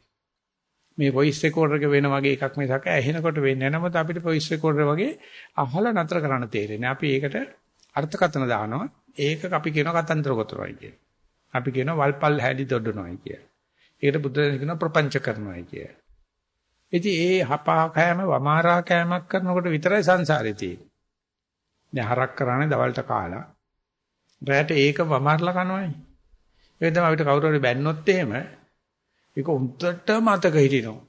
S1: මේ වොයිස් රෙකෝඩර් එක වෙන වගේ එකක් මිසක ඇහෙනකොට වෙන්නේ නැහැ. නමුත් අපිට වොයිස් රෙකෝඩර් වගේ අහලා නතර කරන්න තේරෙන්නේ. අපි ඒකට අර්ථකථන දානවා. ඒක අපි කියන කතන්දර ගොතනවායි කිය. අපි කියන වල්පල් හැඩි දොඩනවායි කිය. ඒකට බුද්ධ ධර්ම කියන ප්‍රපංච කරනවායි කිය. ඉතින් ඒ හපා කෑම වමාරා කෑමක් කරනකොට විතරයි සංසාරේ තියෙන්නේ. දැන් හරක් කරානේ දවල්ට කාලා. රැට ඒක වමාරලා කනවනේ. ඒ තමයි අපිට කවුරු හරි බැන්නොත් එහෙම ඒක උන්ටට මතක හිටිනවා.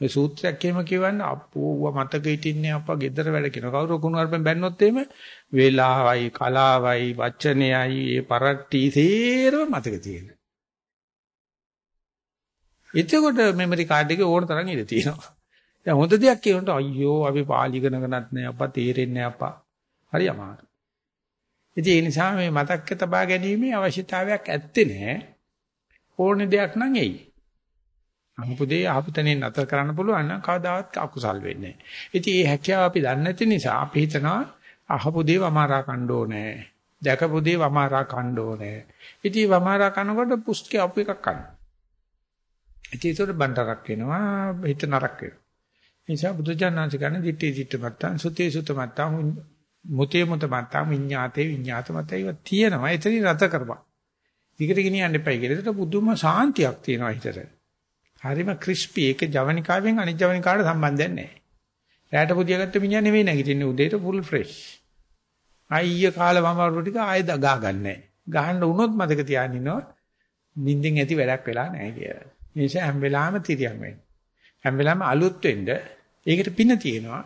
S1: මේ සූත්‍රයක් එහෙම කියවන්න අප්පෝ මතක හිටින්නේ අප්පා gedara වැඩ කියන කවුරු කුණු අරපෙන් බැන්නොත් එහෙම වේලාවයි කලාවයි වචනයයි ඒ පරට්ටි තේරම මතක තියෙනවා. එතකොට මෙමරි කාඩ් එකේ ඕන තරම් ඉඳ තියෙනවා. දැන් හොඳ දෙයක් කියනකොට අයියෝ අපි පාලි ඉගෙන ගන්නත් නෑ අප්පා තේරෙන්නේ නෑ අප්පා. හරි අමාරු. ඉතින් ඒ නිසා මේ මතක්ක තබා ගැනීමේ අවශ්‍යතාවයක් ඇත්තේ නැහැ. ඕනේ දෙයක් නම් එයි. අමුපුදේ ආපතනේ නතර කරන්න පුළුවන් නම් කවදාවත් අකුසල් වෙන්නේ නැහැ. ඉතින් මේ හැකියාව අපි දන්නේ නැති නිසා අපි හිතනවා අහපු දේ වමාරා කණ්ඩ ඕනේ. දැකපු දේ වමාරා කණ්ඩ ඕනේ. ඉතින් වමාරා කනකොට පුස්තකේ අපු එකක් කන්න. ඉතින් ඒකට බණ්ඩරක් වෙනවා හිත නරක වෙනවා. නිසා බුදුජානනාංශ ගන්න දිත්තේ දිත්ත මත්තං සුතේ සුත මත්තං මුතේ මුත මත්තං විඤ්ඤාතේ විඤ්ඤාත මතය ඉව තියෙනවා. එතනින් රත කරපන්. දිගට ගෙනියන්න එපයි කියලා. ඒකට පුදුම සාන්තියක් තියෙනවා හිතට. හරිම ක්‍රිස්පි ඒක ජවනිකාවෙන් අනිත් ජවනිකාවට සම්බන්ධයක් නැහැ. රැට පුදියාගත්ත මිනිහා නෙවෙයි නැගිටින්නේ උදේට ෆුල් ෆ්‍රෙෂ්. අයිය කාලේ වමාරු ටික ආයෙ දගා ගන්නෑ. ගහන්න වුණොත් මතක තියාගෙන ඉන්නවා. නිින්දෙන් ඇති වැඩක් වෙලා නැහැ කියලා. ඒ නිසා හැම වෙලාවෙම තිරියන් වෙන්න. හැම වෙලාවෙම අලුත් වෙන්න ඒකට පින තියෙනවා.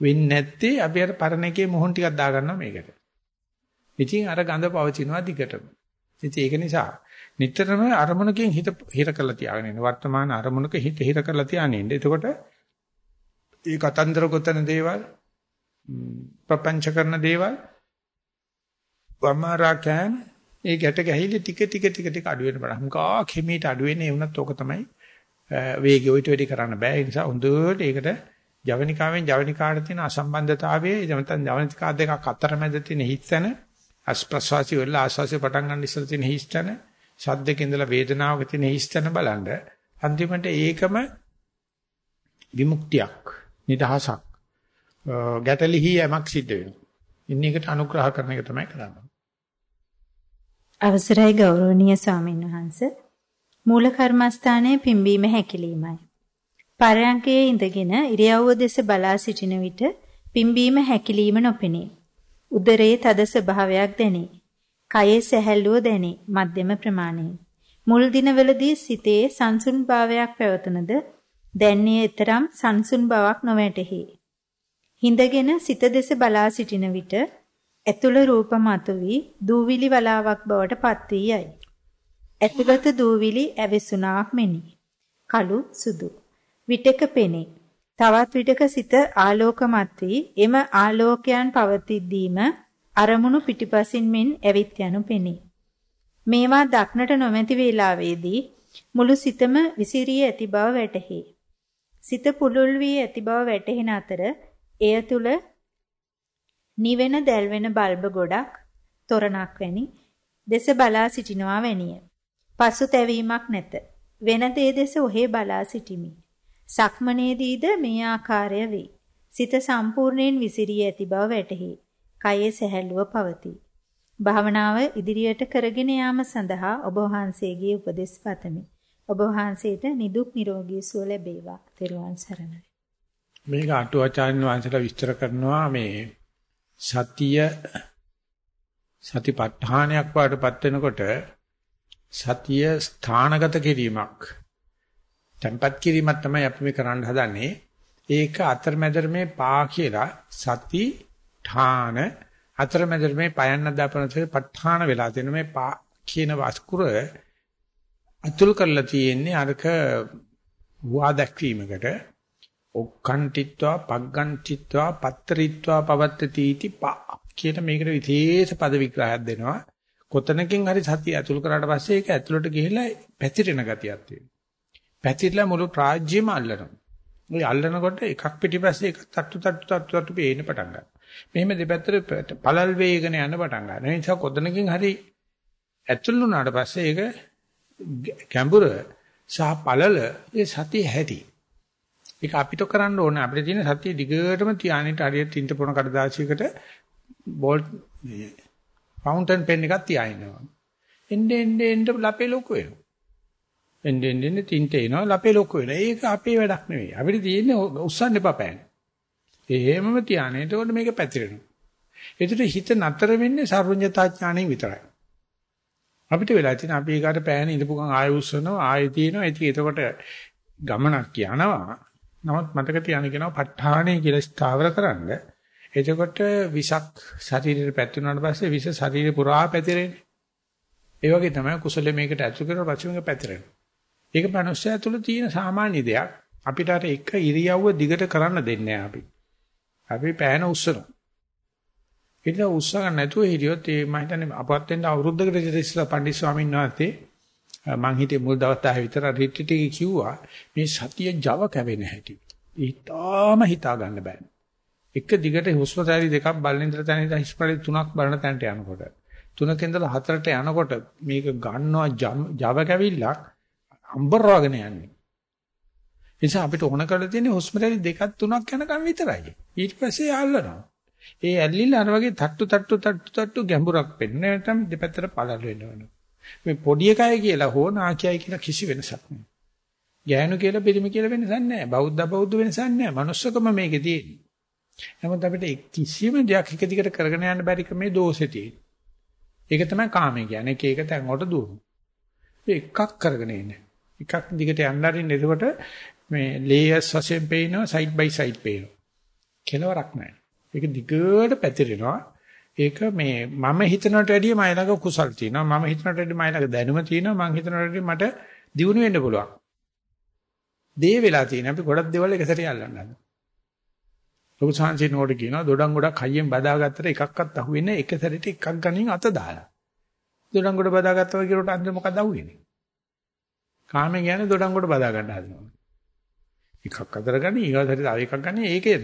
S1: වෙන්නේ නැත්තේ අපි අර පරණ එකේ මොහොන් ටිකක් දා ගන්නවා මේකට. ඉතින් අර ගඳ පවතිනවා දිගටම. ඉතින් ඒක නිසා නිතරම අරමුණකින් හිත හිර කරලා තියාගෙන ඉන්න. වර්තමාන අරමුණක හිත හිර කරලා තියාගෙන ඉන්න. එතකොට ඒ කතන්දර ගොතන දේවල් ප්‍රපංච කරන දේවල් වමාරාකන් ඒ ගැට ගැහිලි ටික ටික ටික ටික අඩු වෙන බඩ. හුඟා කෙමීට අඩු වෙන්නේ ඒ වුණත් ඕක තමයි වේගය ඔයිට වැඩි කරන්න බෑ. ඒ නිසා හොඳට ඒකට ජවනිකාවෙන් ජවනිකාට තියෙන අසම්බන්ධතාවයේ නැත්නම් ජවනිකා දෙකක් අතරමැද තියෙන හිස්තන අස්ප්‍රසවාසී වල ආස්වාසිය පටන් ගන්න ඉස්සර තියෙන හිස්තන සද්දක ඉඳලා වේදනාවක තියෙන හිස්තන බලන්න අන්තිමට ඒකම විමුක්තියක් නිදහසක් ගැටලිහි යමක් සිද්ධ වෙනවා. ඉන්න එකට අනුග්‍රහ කරන එක තමයි කරන්නේ.
S2: අවසරයි ගෞරවනීය ස්වාමීන් වහන්ස මූල කර්මස්ථානයේ පිම්බීම හැකිලීමයි. පරයන්කේ ඉඳගෙන ඉරියව්ව දෙස බලා සිටින විට පිම්බීම හැකිලිම නොපෙනේ. උදරයේ තද ස්වභාවයක් දැනේ. කයේ සැහැල්ලුව දැනේ මධ්‍යම ප්‍රමාණයෙන්. මුල් දිනවලදී සිතේ සංසුන් භාවයක් පැවතුනද දැන්නේ තරම් සංසුන් බවක් නොවැටහි. හිඳගෙන සිත දෙස බලා සිටින විට ඇතුළ රූප මතුවී දූවිලි වලාවක් බවට පත් වී යයි. ඇතුළත දූවිලි ඇවිසුනාක් මෙනි. කළු සුදු. විටක පෙනේ. තවත් විටක සිත ආලෝකමත් වී එම ආලෝකයන් පවතිද්දීම අරමුණු පිටිපසින් මෙන් ඇවිත් යනු පෙනේ. මේවා දක්නට නොමැති වේලාවේදී මුළු සිතම විසිරී ඇති බව වැටහි. සිත පුලුල් වී ඇති බව වැටහෙන අතර එය තුල නිවෙන දැල්වෙන බල්බ ගොඩක් තොරණක් වැනි දෙස බලා සිටිනවා වැනිය. පසුතැවීමක් නැත. වෙන දේ දෙස ඔහේ බලා සිටිමි. සක්මනේදීද මේ ආකාරය වේ. සිත සම්පූර්ණයෙන් විසිරී ඇති බව වැටහි. කයේ සැහැල්ලුව පවතී. භාවනාව ඉදිරියට කරගෙන යාම සඳහා ඔබ වහන්සේගේ උපදෙස් පතමි. ඔබ වහන්සේට නිදුක් නිරෝගී සුව ලැබේවා. ත්වන් සරණයි.
S1: මේක අටුවාචාර්ය වහන්සේලා විස්තර කරනවා මේ සතිය සතිපට්ඨානයක් වඩපත් වෙනකොට සතිය ස්ථානගත කිරීමක් tempat කිරීමක් තමයි අපි මේ කරන්න හදන්නේ. ඒක අතරමැද මේ පා කියලා සති ඨාන අතරමැද මේ පයන්න දාපනසේ ප ဋ ාණ වෙලා තියෙන මේ පා කියන වස්කුර අතුල් කරලා තියෙන්නේ අරක වා දැක්වීමකට ඔක්කන්තිත්වා පග්ගන්තිත්වා පත්තරිත්වා පවත්තති इति පා කියන මේකට විශේෂ පද විග්‍රහයක් දෙනවා කොතනකින් හරි සතිය අතුල් කරාට පස්සේ ඒක ඇතුළට ගිහිලා පැතිරෙන ගතියක් තියෙනවා පැතිරලා මුළු රාජ්‍යෙම අල්ලනවා ඒ අල්ලනකොට එකක් පිටිපස්සේ එකක් තට්ටු තට්ටු තට්ටු තට්ටු පේන්න පටන් ගන්නවා මෙහෙම දෙපැත්තට පළල් වේගන යන පටන් ගන්නවා. ඒ නිසා කොතනකින් හරි ඇතුළු වුණාට පස්සේ ඒක ගැඹුර සහ පළල ඒ සතිය හැටි. ඒක අපිට කරන්න ඕනේ අපිට තියෙන සතිය දිගටම තියානිට හරියට තින්ත පොන කඩදාසියකට බෝල් ෆවුන්ටන් පෙන් එකක් තියාිනවා. එන්නේ එන්නේ එන්නේ ලපේ ලොකු වෙනවා. එන්නේ එන්නේ තින්ත එනවා ලපේ ලොකු වෙනවා. ඒක අපේ වැඩක් නෙවෙයි. අපිට තියෙන්නේ උස්සන්න එපා පෑන. එහෙමම තියානේ. එතකොට මේක පැතිරෙනවා. ඒකට හිත නතර වෙන්නේ සර්වඥතා ඥාණයෙන් විතරයි. අපිට වෙලා තියෙන අපි ඒකට පෑන ඉඳපු ගමන් ආයෙ උස්සනවා ආයෙ තියෙනවා. ඉතින් එතකොට ගමනක් යනවා. නමුත් මතක තියාගන්න කියනවා ප ဋ ාණේ කියලා ස්ථාවර කරන්න. එතකොට විසක් ශරීරෙට පැතුනාට පස්සේ විස ශරීරේ පුරා පැතිරෙන්නේ. ඒ වගේ තමයි කුසල මේකට ඇතුල් කරලා පස්සේ මේක පැතිරෙනවා. ඒක මනුස්සය තුළ තියෙන සාමාන්‍ය දෙයක්. අපිට අර එක ඉරියව්ව දිගට කරන්න දෙන්නේ අපි. අපි පෑන උස්සනවා. ඊට උත්සාහ ගන්න නැතුව හිටියොත් ඒ මම හිතන්නේ අපවත් වෙන්න අවුරුද්දකට විතර ඉස්සලා පණ්ඩිත ස්වාමීන් වහන්සේ මං හිතේ මුල් දවස් 10 විතර රිට්‍රීට් එකේ කිව්වා මේ සතිය Java කැවෙන හැටි. ඊටාම හිතා ගන්න බෑ. එක දිගට හුස්ම සැරි දෙකක් බලන ඉඳලා තැන ඉඳලා හිස්පරි තුනක් බලන තැනට යනකොට තුනක ඉඳලා හතරට යනකොට මේක ගන්නවා Java කැවිල්ලක් අම්බරවගෙන යන්නේ. නිසා අපිට ඕන කරලා තියෙන්නේ හුස්ම රැලි දෙකක් තුනක් යනකම් විතරයි. ඊට පස්සේ අල්ලනවා. ඒ ඇල්ලිල්ල අර වගේ තට්ටු තට්ටු තට්ටු තට්ටු ගැඹුරක් වෙන්නේ නැත්නම් දෙපැත්තට පළල් වෙන්න ඕන. මේ පොඩි එකයි කියලා හෝ නාකියයි කියලා කිසි වෙනසක් නැහැ. ගෑනු කියලා පිරිමි කියලා වෙනසක් නැහැ. බෞද්ධ බෞද්ධ වෙනසක් නැහැ. manussකම මේකේ තියෙන්නේ. නමුත් අපිට කිසිම දෙයක් එක දිගට කරගෙන යන්න බැරි ක්‍රමේ දෝෂේ තියෙන්නේ. ඒක තමයි කාමය කියන්නේ. එක එක තැන් වලට දුවන. එකක් කරගෙන ඉන්නේ. එකක් දිගට යන්න අරින්න එතකොට මේ ලේයර්ස් වශයෙන් පේනවා සයිඩ් බයි සයිඩ් පේනවා. කෙලවරක් නැහැ. ඒක දිගට පැතිරෙනවා. ඒක මේ මම හිතනට වැඩිය මයි ළඟ කුසල් තියෙනවා. මම හිතනට වැඩිය මයි ළඟ දැනුම තියෙනවා. මම හිතනට වැඩිය මට දියුණු වෙන්න පුළුවන්. දේ වෙලා තියෙන අපි ගොඩක් දේවල් එක සැරේ අල්ලන්න හදනවා. ලොකු සංසි නෝඩ කියනවා දොඩම් ගොඩක් හයියෙන් බදාගත්තට එකක්වත් අහුවෙන්නේ එක සැරේට එකක් ගනින් අත දාලා. දොඩම් ගොඩ බදාගත්තා කියනකොට අන්තිම මොකද අහුවෙන්නේ? කාමේ කියන්නේ දොඩම් ගොඩ බදා ගන්න හදනවා. එකක් අතර ගනි ඊගාසරි තව එකක් ගනි ඒකේ.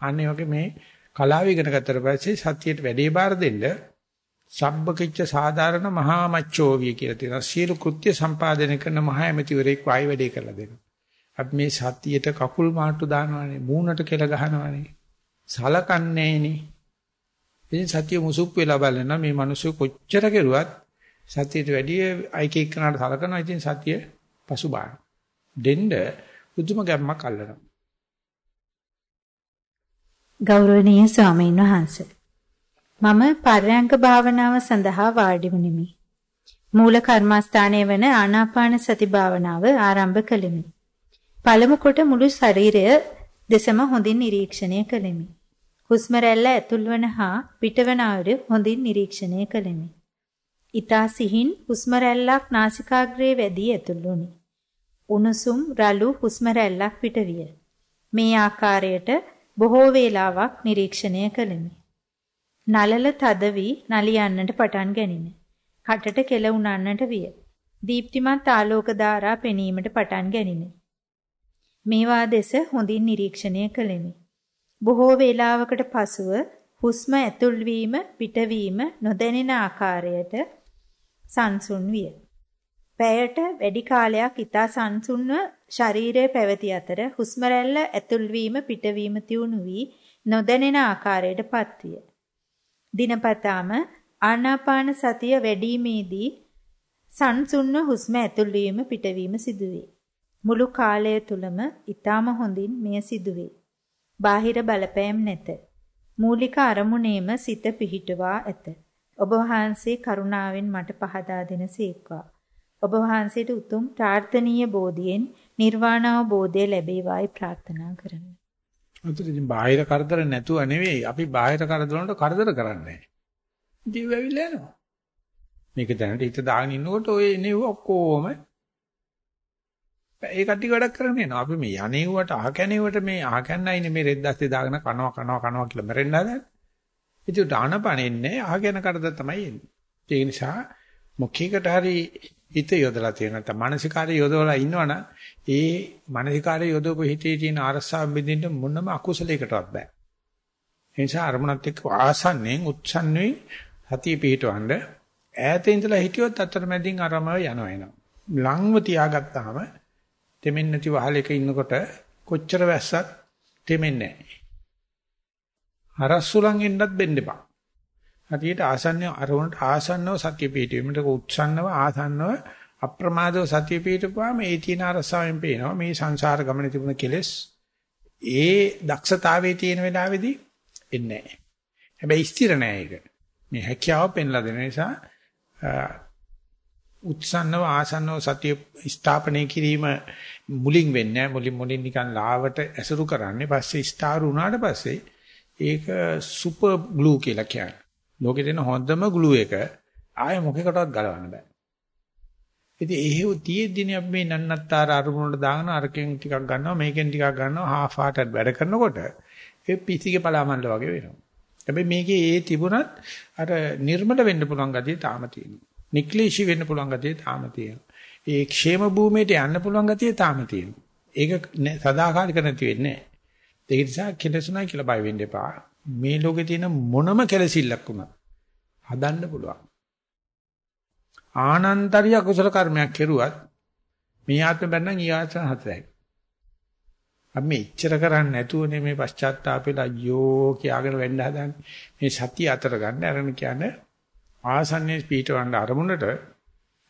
S1: අන්නේ වගේ මේ කලාව ඉගෙන ගත්තට පස්සේ සතියට වැඩේ බාර දෙන්න සබ්බකිච්ච සාධාරණ මහා මච්චෝවිය කියලා තියෙනවා. සියලු කෘත්‍ය සම්පාදනය කරන මහා ඇමතිවරයෙක් වායි වැඩේ කරලා දෙනවා. අපි මේ සතියට කකුල් මාට්ටු දානවානේ, මූණට කෙල ගහනවානේ. සලකන්නේ නේ. ඉතින් සතිය මුසුප් වෙලා බලන මේ මිනිස්සු කොච්චර කෙරුවත් සතියට වැඩිය අයික එක්කනට සලකනවා. ඉතින් සතිය පසුබාන. දෙන්න බුදුම ගැම්මක් අල්ලනවා.
S2: ගෞරවනීය ස්වාමීන් වහන්ස මම පර්යංක භාවනාව සඳහා වාඩි වුනිමි. මූල කර්මස්ථානයේ වන ආනාපාන සති භාවනාව ආරම්භ කළෙමි. පළමු කොට මුළු ශරීරය දෙසම හොඳින් නිරීක්ෂණය කළෙමි. හුස්ම රැල්ල ඇතුල්වන හා පිටවන අයුරු හොඳින් නිරීක්ෂණය කළෙමි. ඊතා සිහින් හුස්ම රැල්ලක් නාසිකාග්‍රේ වැඩි ඇතුළුනි. උණුසුම් රළු හුස්ම රැල්ලක් පිටවිය. මේ ආකාරයට බොහෝ වේලාවක් නිරීක්ෂණය කළෙමි. නලල තද වී නලියන්නට පටන් ගැනින. කටට කෙල උනන්නට විය. දීප්තිමත් ආලෝක ධාරා පෙනීමට පටන් ගැනින. මේවා දෙස හොඳින් නිරීක්ෂණය කළෙමි. බොහෝ වේලාවකට පසුව හුස්ම ඇතුල් වීම පිටවීම නොදැනෙන ආකාරයට සංසුන් විය. පැයට වැඩි කාලයක් ඊතා සංසුන්ව ශරීරයේ පැවති අතර හුස්ම රැල්ල ඇතුල්වීම පිටවීම තියුණු වී නොදැනෙන ආකාරයට පත්විය. දිනපතාම ආනාපාන සතිය වැඩිීමේදී සංසුන්ව හුස්ම ඇතුල්වීම පිටවීම සිදුවේ. මුළු කාලය තුලම ඊටාම හොඳින් මෙය සිදුවේ. බාහිර බලපෑම් නැත. මූලික අරමුණේම සිත පිහිටුවා ඇත. ඔබ වහන්සේ කරුණාවෙන් මට පහදා දෙනසේක්වා. ඔබ වහන්සේට උතුම් ප්‍රාර්ථනීය බෝධියෙන් නිර්වාණ අවබෝධය ලැබේවායි ප්‍රාර්ථනා කරමි.
S1: අතට ඉතින් බාහිර කරදර නැතුව නෙවෙයි අපි බාහිර කරදර වලට කරදර කරන්නේ. ජීව වෙවිලා යනවා. මේක දැනට හිත දාගෙන ඉන්නකොට ඔය එනේ ඔක්කොම ඒ කට්ටිය වැඩක් කරගෙන යනවා. අපි මේ යන්නේවට අහකැනේවට මේ අහකැන්නයිනේ මේ රෙද්දස්සේ දාගෙන කනවා කනවා කනවා කියලා මැරෙන්න හදන්නේ. ඉතින් දානපණෙන්නේ අහගෙන කරදර තමයි එන්නේ. ඒ නිසා මොකීකට හරි හිත යොදලා තියෙන නැත්නම් මානසිකාරය යොදවලා ඉන්නවනම් ඒ මානසිකාරය යොදවපු හිතේ තියෙන අරසාව බෙදින්න මොනම අකුසලයකටවත් බෑ. ඒ නිසා අරමුණත් එක්ක ආසන්නෙන් උත්සන්නෙ සතිය පිහිටවන්න ඈත ඉඳලා හිටියොත් අතරමැදින් අරම යනවා එනවා. ලංව තියාගත්තාම දෙමින් නැති වහලක ඉන්නකොට කොච්චර වැස්සත් දෙමින්නේ නැහැ. හරස්සුලන් එන්නත් දෙන්න එපා. හරියට ආසන්න අරමුණට ආසන්නව සතිය පිටවීමට උත්සන්නව ආසන්නව අප්‍රමාදව සතිය පිටවපුවාම ඒ තියෙන අරසාවෙන් පේනවා මේ සංසාර ගමනේ තිබුණ කෙලෙස් ඒ දක්ෂතාවයේ තියෙන වෙලාවේදී එන්නේ නැහැ. හැබැයි ස්ථිර නෑ ඒක. මේ හැකියාව පෙන්ලා දෙන නිසා උත්සන්නව ආසන්නව සතිය ස්ථාපනය කිරීම මුලින් වෙන්නේ මුලින් මුලින් නිකන් ලාවට ඇසුරු කරන්නේ පස්සේ ස්ථාර වුණාට පස්සේ ඒක සුපර් ග්ලූ කියලා කියන්නේ. ලෝකේ දෙන හොඳම ග්ලූ එක ආය මොකකටවත් ගලවන්න බෑ. ඉතින් එහෙව් තියෙද්දිනේ අපි මේ නන්නත්තර අරමුණට දාගෙන අරකින් ටිකක් ගන්නවා මේකෙන් ටිකක් ගන්නවා හාෆ් හාටඩ් වැඩ කරනකොට ඒ පිසිගේ පලාමල්ල වගේ වෙනවා. හැබැයි මේකේ ඒ තිබුණත් අර නිර්මල වෙන්න පුළුවන් ගතිය තාම තියෙනවා. නික්ලේශී වෙන්න පුළුවන් ගතිය තාම තියෙනවා. ඒ ക്ഷേම භූමියට යන්න පුළුවන් ගතිය තාම තියෙනවා. ඒක සදාකාලික නැති වෙන්නේ නැහැ. ඒක නිසා කෙලසුණයි කියලා බය වෙන්න එපා. මේ ලෝකේ තියෙන මොනම කෙලසිල්ලක් වුණා හදන්න පුළුවන්. ආනන්තරිය කුසල කර්මයක් කෙරුවත් මේ ආත්ම බැන්නම් ඊ ආත්ම හතරයි. අපි මෙච්චර කරන්නේ නැතුවනේ මේ පශ්චාත්තාපෙලා අයියෝ කියාගෙන වෙන්න හදන්නේ. මේ සතිය අතර ගන්න අරගෙන කියන්නේ ආසන්නේ පීඨවන්න අරමුණට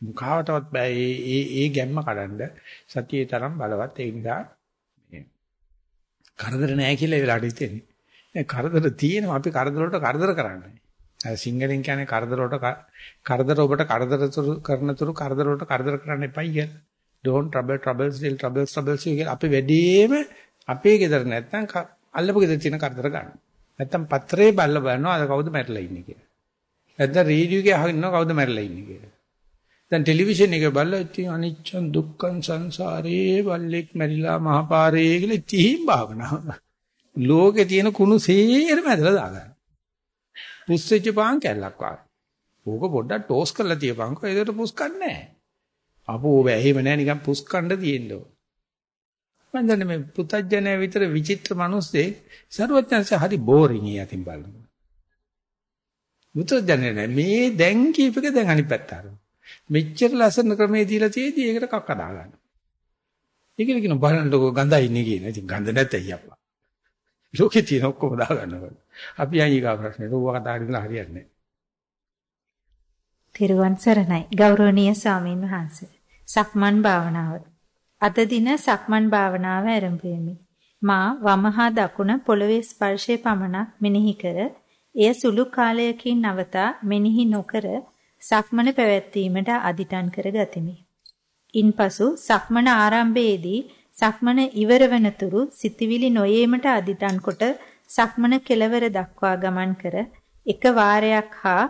S1: මුඛාවටවත් බෑ ඒ ඒ ඒ ගැම්ම කඩන්න සතියේ තරම් බලවත් ඒ නිසා මේ කරදර නැහැ කියලා ඒ වෙලාවට හිතෙන්නේ. දැන් කරදර තියෙනවා අපි කරදර වලට කරදර කරන්නේ. සිංහලෙන් කියන්නේ කරදර වලට කරදර ඔබට කරදර කරන තුරු කරදර වලට කරදර කරන්න එපයි කියලා. don't trouble troubles still troubles troubles කියලා අපි වැඩිම අපේ ගෙදර නැත්තම් අල්ලපු ගෙදර තියෙන කරදර ගන්න. නැත්තම් පත්‍රේ බල්ල බලනවා අද කවුද මැරලා ඉන්නේ කියලා. නැත්තම් රේඩියෝ එකේ අහගෙන ඉන්නවා කවුද මැරලා ඉන්නේ කියලා. දැන් ටෙලිවිෂන් එකේ බලලා ඉතින් අනිච්චන් දුක්ඛං සංසාරේ බල්ලෙක් මැරිලා මහපාරේ කියලා ඉතින් භාවනාව. ලෝකේ තියෙන කුණු සේරම ඇදලා දාගන්න. පුස්සෙච්ච පාන් කැල්ලක් වගේ. ඕක පොඩ්ඩක් ටෝස් කරලා තියපන්කෝ ඒකට පුස් කන්නේ නැහැ. අපෝ බෑ එහෙම නෑ නිකන් පුස් කන්න තියෙන්න ඕන. මම දන්නේ මේ පුතඥය විතර විචිත්‍ර මිනිස්සේ සරුවඥන්සේ හරි බෝරින් යතින් බලනවා. මුතඥය නෑ මේ දැන් කීපක දැන් අනිත් පැත්ත අරනවා. මෙච්චර ලස්සන ක්‍රමේ දීලා තියෙදි ඒකට කක්ක දාගන්න. ඒකල කියන බලන්නකො ගඳයි ඉන්නේ කියන. ඉතින් ගඳ නැතයි අප්පා. ලෝකේ තියෙන ඔක්කොම දාගන්නවා. අපි අයියා ප්‍රශ්නේ රෝව කතා කරලා හරියන්නේ නැහැ.
S2: තිරුවන් සරණයි ගෞරවනීය ස්වාමීන් වහන්ස. සක්මන් භාවනාව. අද දින සක්මන් භාවනාව ආරම්භ වෙමි. මා වමහා දකුණ පොළවේ ස්පර්ශයේ පමණක් මෙනෙහි කර එය සුළු කාලයකින් නවතා මෙනෙහි නොකර සක්මන පැවැත්වීමට අදිටන් කර ගතිමි. ඉන්පසු සක්මන ආරම්භයේදී සක්මන ඉවර වනතුරු සිතවිලි නොයේමට අදිටන් කොට සක්මන කෙලවර දක්වා ගමන් කර එක වාරයක් හා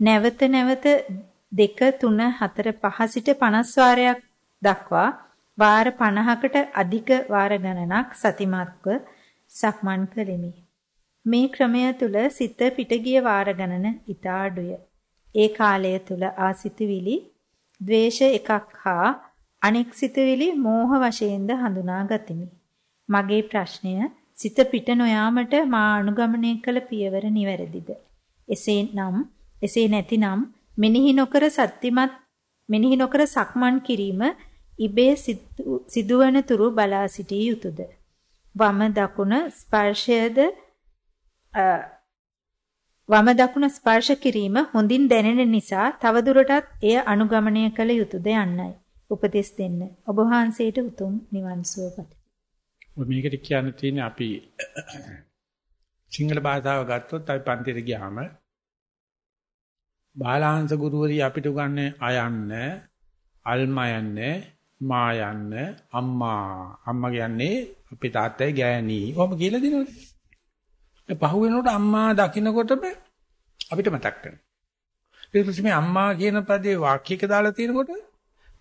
S2: නැවත නැවත 2 3 4 5 සිට 50 වාරයක් දක්වා වාර 50කට අධික වාර ගණනක් සතිමත්ව සක්මන් කළෙමි. මේ ක්‍රමය තුල සිත පිටගිය වාර ගණන ඊට අඩුය. ඒ කාලය තුල ආසිතවිලි ද්වේෂ එකක් හා අනෙක් සිතවිලි මෝහ වශයෙන්ද හඳුනා ගතිමි. මගේ ප්‍රශ්නය සිත පිට නොයාමට මා අනුගමනය කළ පියවර නිවැරදිද? එසේනම් එසේ නැතිනම් මෙනෙහි නොකර සත්‍යමත් මෙනෙහි නොකර සක්මන් කිරීම ඉබේ සිදුවන තුරු බලා සිටිය යුතුයද? වම දකුණ ස්පර්ශයද වම දකුණ ස්පර්ශ කිරීම හොඳින් දැනෙන නිසා තවදුරටත් එය අනුගමනය කළ යුතුයද යන්නයි. උපදෙස් දෙන්න. ඔබ වහන්සේට උතුම් නිවන් සුව පතමි.
S1: මේකට කියන්න තියෙන්නේ අපි සිංහල භාෂාව ගත්තොත් අපි පන්තියට ගියාම බාලාංශ ගුරුවරිය අපිට උගන්වන්නේ අයන්න, අල්මයන්න, මායන්න, අම්මා. අම්මා කියන්නේ අපේ තාත්තයි ගෑණි. ඔහොම කියලා දෙනවනේ. ඒ පහු වෙනකොට අම්මා දකින්නකොටම අපිට මතක් වෙනවා. ඊට පස්සේ මේ අම්මා කියන පදේ වාක්‍යයක දාලා තියෙනකොට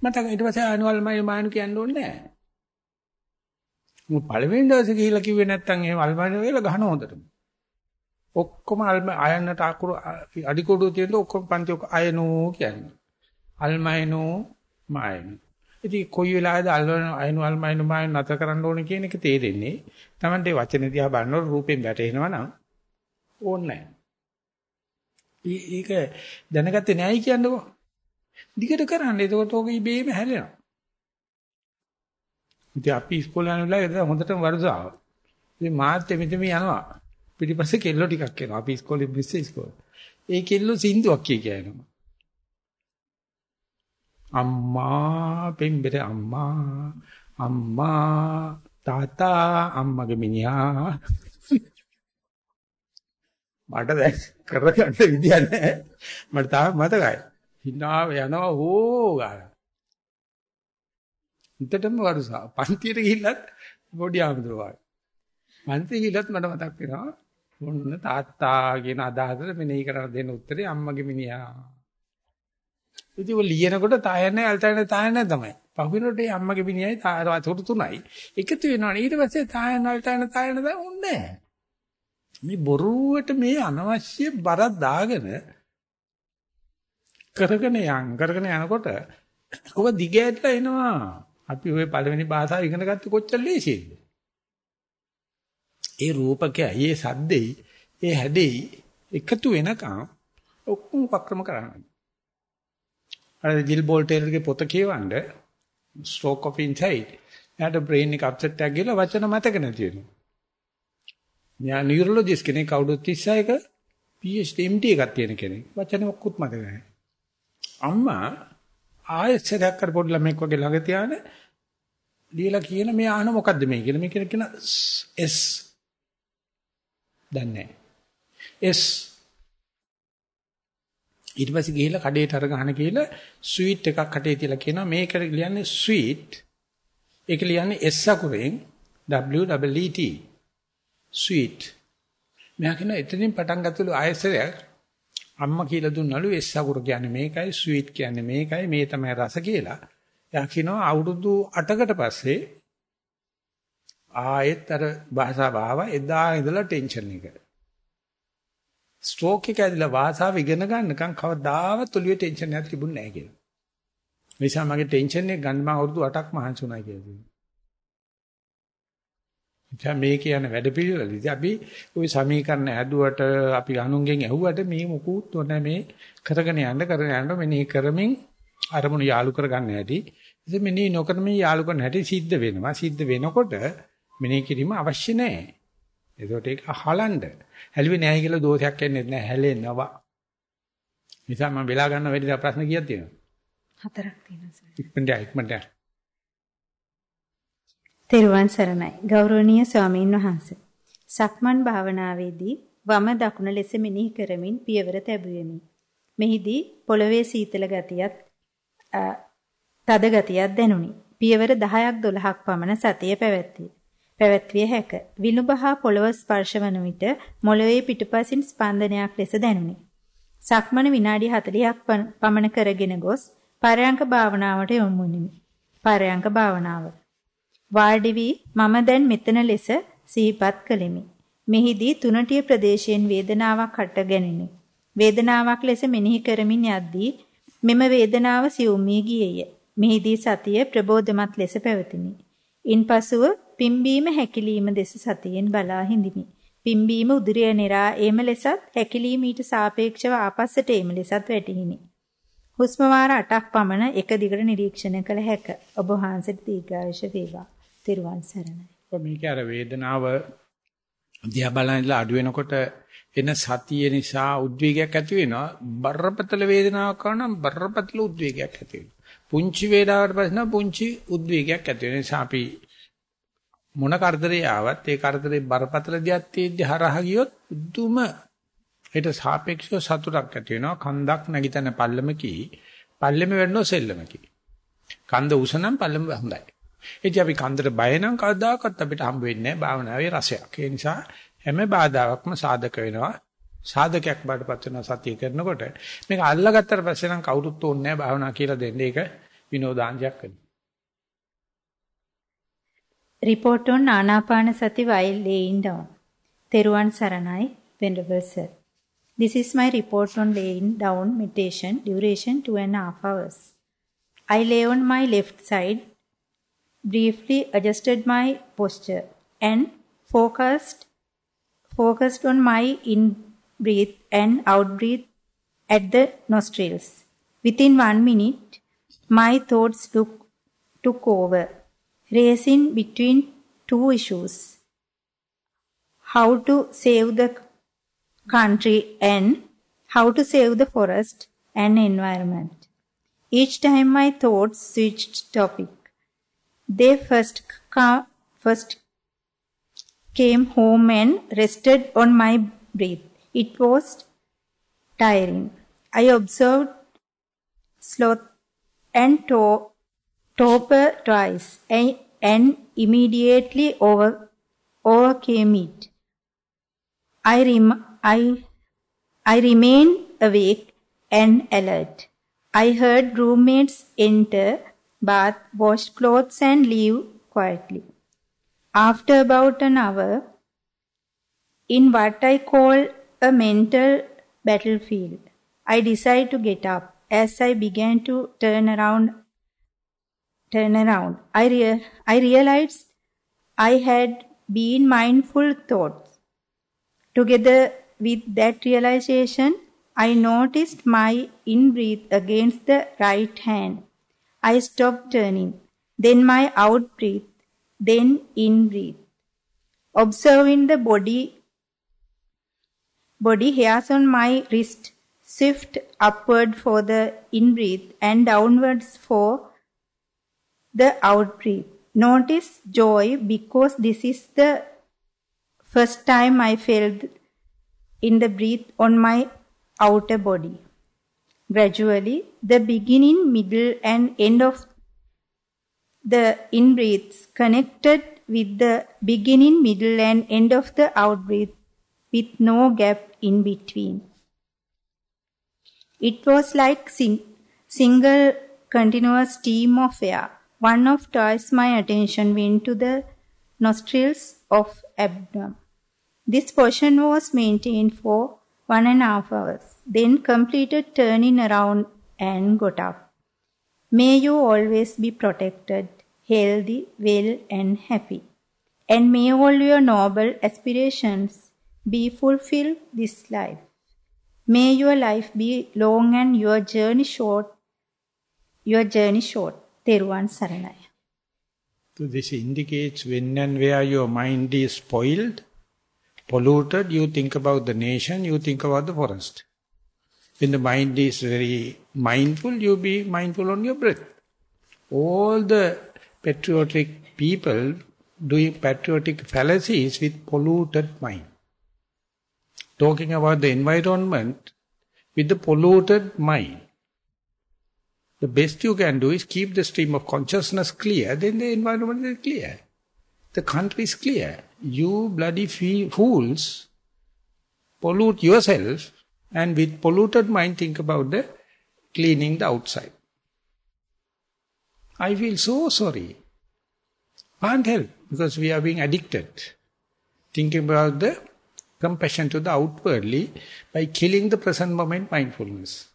S1: මතක ඊට පස්සේ අනුවල්මයි මානු කියන්න ඕනේ නැහැ. මු පළවෙනි දවසේ ගිහිල්ලා කිව්වේ නැත්තම් එහෙම අල්මයි වෙලා ගහන හොඳටම. ඔක්කොම අයන්නට අකුරු අඩිකොඩුව තියෙන ඔක්කොම පන්ති ඔක්කො අයනෝ කියන්නේ. අල්මයිනෝ මායනෝ. ඉතින් කොයි වෙලාවද අල්වන අයනු අල්මයිනු මායනු නැතර කරන්න ඕනේ කියන එක තේරෙන්නේ. Tamante වචන දිහා බලනකොට රූපෙන් වැටෙනවා නම් ඕනේ නැහැ. ඒක දැනගත්තේ නැයි කියන්නකෝ. දිගට කරන්න. එතකොට ඕක ඉබේම හැලෙනවා. ඉතින් අපි ඉස්කෝලේ යන වෙලාවේ හොඳටම වර්ධාව. ඉතින් මාත් මෙතෙම යනවා. පිටිපස්සේ කෙල්ලෝ ටිකක් එනවා. අපි ඉස්කෝලේ මිස් ඉස්කෝලේ. ඒ කෙල්ලෝ සින්දුවක් කිය කියනවා. අම්මා පෙම්බෙර අම්මා අම්මා තාත්තා අම්මගේ මිනිහා මට දැන් කරගන්න විදියක් නැහැ. මට තාම මතකයි. හිනාව යනවා ඕ ගාලා. හිතටම වරුසා. පන්තියට ගිහිල්ලත් පොඩි ආමතුරුවා. පන්තියට ගිහිල්ලත් මට මතක් වෙනවා. මොන්න තාත්තා කියන අදහසට මෙනෙහි කරලා දෙන්න උත්තරේ අම්මගේ මිනිහා. ඉතින් ඔය ලියනකොට තායන්නේ අල්තන්නේ තායන්නේ තමයි. පහුවෙනකොට ඒ අම්මගේ මිනිහයි තාරතුරු තුනයි. එකතු වෙනවා. ඊට පස්සේ තායන්න අල්තන්නේ තායන්න දැන් උන්නේ නැහැ. මේ බොරුවට මේ අනවශ්‍ය බර දාගෙන කරගෙන යන් කරගෙන යනකොට ඔබ දිගහැරලා එනවා. අපි ওই පළවෙනි භාෂාව ඉගෙන ගත්තේ කොච්චර ලේසියිද? ඒ රූපකය, ඒ සද්දෙයි, ඒ හැඩෙයි එකතු වෙනකම් ඔක්කොම උපක්‍රම කරනවා. අර ජිල් බෝල්ටේලර්ගේ පොත කියවන්න stroke of insight. එයාට brain එක අප්සෙට් එකක් ගිහලා වචන මතක නැති වෙනවා. න්යා නියුරොලොජිස්ට් කෙනෙක් කවුරුත් 36ක PhD MD එකක් තියෙන කෙනෙක්. වචන ඔක්කොත් මතක නැහැ. අම්මා ආයෙත් සරයක් කර පොඩි ළමෙක් වගේ ළඟ තියාන ලියලා කියන මේ ආන මොකද්ද මේ කියලා. මේ කියන කියන S. දන්නේ S. ඊට පස්සේ ගිහිල්ලා කඩේට අර ගහන කියලා ස්වීට් එකක් කටේ තියලා කියනවා. මේකට ලියන්නේ ස්වීට් ඒක ලියන්නේ S අකුරෙන් W E T. ස්වීට් මෙයා කියන එතනින් පටන් ගත්තලු ආයසරයක් අම්මා කියලා දුන්නලු S අකුර කියන්නේ මේකයි ස්වීට් කියන්නේ මේකයි මේ තමයි රස කියලා. එයා කියනවා අවුරුදු 8කට පස්සේ ආයෙත් අර භාෂාව ආවා එදා ඉඳලා ටෙන්ෂන් එක. ස්ට්‍රෝක් එක ඇදලා භාෂාව ඉගෙන ගන්නකම් කවදාවත් ඔළුවේ ටෙන්ෂන් එකක් තිබුණේ නැහැ කියලා. නිසා මගේ ටෙන්ෂන් එක ගන්න මම අවුරුදු 8ක් මහන්සි වුණා කියලා. දැන් මේ කියන වැඩපිළිවෙලදී අපි ওই සමීකරණ හැදුවට අපි අනුන්ගෙන් ඇහුවට මේ මොකුත් නැහැ මේ කරගෙන යන්න කරගෙන යන්න මෙනේ කරමින් අරමුණු යාලු කරගන්න හැටි. ඉතින් මෙනේ නොකරමින් යාලු කරන හැටි සිද්ධ වෙනවා. සිද්ධ වෙනකොට මෙනේ කිරීම අවශ්‍ය නැහැ. ඒකට ඒක අහලන්න. හැලුවේ නැහැ කියලා දෝෂයක් එන්නේ නැහැ. හැලෙනවා. නිසා මම වෙලා ගන්න වැඩි ප්‍රශ්න කීයක් තියෙනවද?
S3: හතරක් තියෙනවා.
S1: ඉක්මනට ඉක්මනට
S2: තෙරුවන් සරණයි. ගෞරවනීය ස්වාමීන් වහන්ස. සක්මන් භාවනාවේදී වම දකුණ ලෙස මෙනෙහි කරමින් පියවර තැබුවෙමි. මෙහිදී පොළවේ සීතල ගතියත් තද ගතියක් දැනුනි. පියවර 10ක් 12ක් පමණ සතිය පැවැත්විය. පැවැත්විය හැක. විලුඹහා පොළව ස්පර්ශ වන විට මොළයේ පිටුපසින් ස්පන්දනයක් ලෙස දැනුනි. සක්මන විනාඩි 40ක් පමණ කරගෙන ගොස් පරයන්ක භාවනාවට යොමු වුනිමි. පරයන්ක භාවනාව වාඩි වී මම දැන් මෙතන ලෙස සිහිපත් කළෙමි. මෙහිදී තුනටිය ප්‍රදේශයෙන් වේදනාවක් හටගැනිනි. වේදනාවක් ලෙස මෙනෙහි කරමින් යද්දී මෙම වේදනාව සියුම් වී ගියේය. මෙහිදී සතිය ප්‍රබෝධමත් ලෙස පැවතිනි. ඉන්පසුව පිම්බීම හැකිලිම දෙස සතියෙන් බලා හිඳිමි. පිම්බීම උදරය නෙරා ඒම ලෙසත් හැකිලිම ඊට සාපේක්ෂව ආපස්සට ඒම ලෙසත් වැටහිනි. හුස්ම වාර 8ක් පමණ එක දිගට නිරීක්ෂණය කළ හැක. ඔබ වහන්සේට දීර්ඝායුෂ වේවා. තෙරුවන් සරණයි.
S1: මේක අර වේදනාව දිහා බලනilla අඩු වෙනකොට එන සතිය නිසා උද්වේගයක් ඇති වෙනවා. බරපතල වේදනාවක් කරනම් බරපතල උද්වේගයක් ඇති වෙනවා. පුංචි වේදාවට පස්සේ පුංචි උද්වේගයක් ඇති වෙන නිසා අපි මොන කරදරේ ආවත් ඒ කරදරේ බරපතල දියත් තියෙද්දි හරහා ගියොත් දුම ඒට සාපේක්ෂව සතුටක් ඇති වෙනවා. කන්දක් නැගිටින පල්ලමකි. පල්ලෙම වෙන්නෝ සෙල්ලමකි. කන්ද උසනම් පල්ලම හොඳයි. ඉතින් අපි කන්දට බය නම් කවදාකවත් අපිට හම්බ වෙන්නේ නැහැ භාවනාවේ රසයක්. ඒ නිසා හැම බාධාවක්ම සාධක වෙනවා. සාධකයක් බාටපත් වෙනවා සතිය කරනකොට. මේක අල්ලගත්තට පස්සේ නම් කවුරුත් ඕනේ නැහැ භාවනා කියලා දෙන්නේ. ඒක විනෝදාංශයක් වෙනවා.
S2: report on Anapanasati while laying down. Teruvan Saranai, Venerable Sir. This is my report on laying down meditation duration two and a half hours. I lay on my left side briefly adjusted my posture and focused focused on my in breath and out breath at the nostrils. Within one minute, my thoughts took, took over, racing between two issues. How to save the country and how to save the forest and environment. Each time my thoughts switched topic. They first, first came home and rested on my breath. It was tiring. I observed sloth and to torpor twice and, and immediately over, overcame it. I, rem, I, I remained awake and alert. I heard roommates enter bath, wash clothes and leave quietly. After about an hour, in what I call a mental battlefield. I decided to get up as I began to turn around. Turn around. I, rea- I realized I had been mindful thoughts. Together with that realization, I noticed my in-breath against the right hand. I stop turning. Then my out-breath. Then in-breath. Observing the body, body hairs on my wrist shift upward for the in-breath and downwards for the out-breath. Notice joy because this is the first time I felt in the breath on my outer body. Gradually, the beginning, middle, and end of the in breaths connected with the beginning, middle, and end of the out breath with no gap in between. It was like sing single continuous stream of air. One of twice my attention went to the nostrils of abdomen. This portion was maintained for one and a half hours, then completed turning around and got up. May you always be protected, healthy, well, and happy. And may all your noble aspirations be fulfilled this life. May your life be long and your journey short. Your journey short. Teruvan Saranai.
S1: So this indicates when and where your mind is spoiled, polluted, you think about the nation, you think about the forest. When the mind is very mindful, you be mindful on your breath. All the patriotic people doing patriotic fallacies with polluted mind. Talking about the environment with the polluted mind. The best you can do is keep the stream of consciousness clear, then the environment is clear. The country is clear. You bloody fools pollute yourself and with polluted mind think about the cleaning the outside. I feel so sorry. Can't help because we are being addicted. Thinking about the compassion to the outwardly by killing the present moment mindfulness.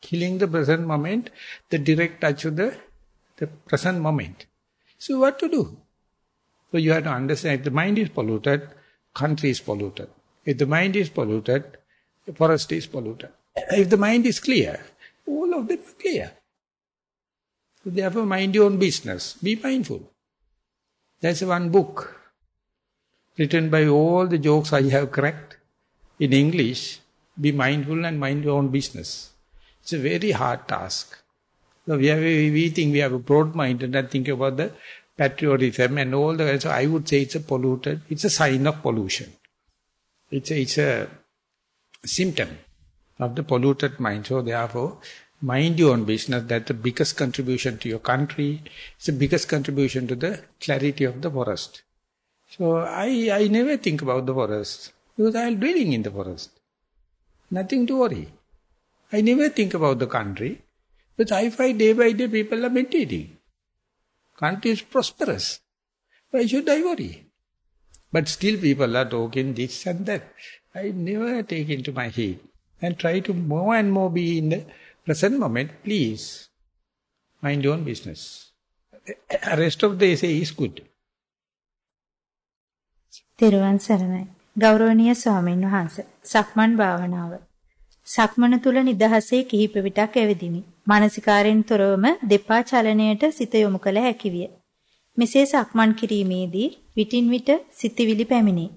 S1: Killing the present moment, the direct touch of the, the present moment. So what to do? So you have to understand if the mind is polluted, country is polluted. If the mind is polluted, the forest is polluted. If the mind is clear, all of them are clear. So therefore mind your own business. Be mindful. There's one book written by all the jokes I have cracked in English. Be mindful and mind your own business. It's a very hard task. So we, have, we think we have a broad mind and think about the patriotism and all the so I would say it's a polluted, it's a sign of pollution. It's a, it's a symptom of the polluted mind. So therefore, mind your own business. That's the biggest contribution to your country. It's the biggest contribution to the clarity of the forest. So I, I never think about the forest because I am dwelling in the forest. Nothing to worry. I never think about the country but I find day by day people are meditating. Country is prosperous. Why should I worry? But still people are talking this and that. I never take into my head. And try to more and more be in the present moment. Please, mind your own business. The rest of the essay is good.
S2: තෙරුවන් සරණයි. ගෞරවනීය ස්වාමීන් වහන්ස. සක්මන් භාවනාව. සක්මන තුල නිදහසේ කිහිප විටක් ඇවිදිමි. මානසිකාරයෙන් තොරවම දෙපා චලනයට සිත යොමු කළ හැකි විය. මෙසේ සක්මන් කිරීමේදී විටින් විට සිතවිලි පැමිණේ.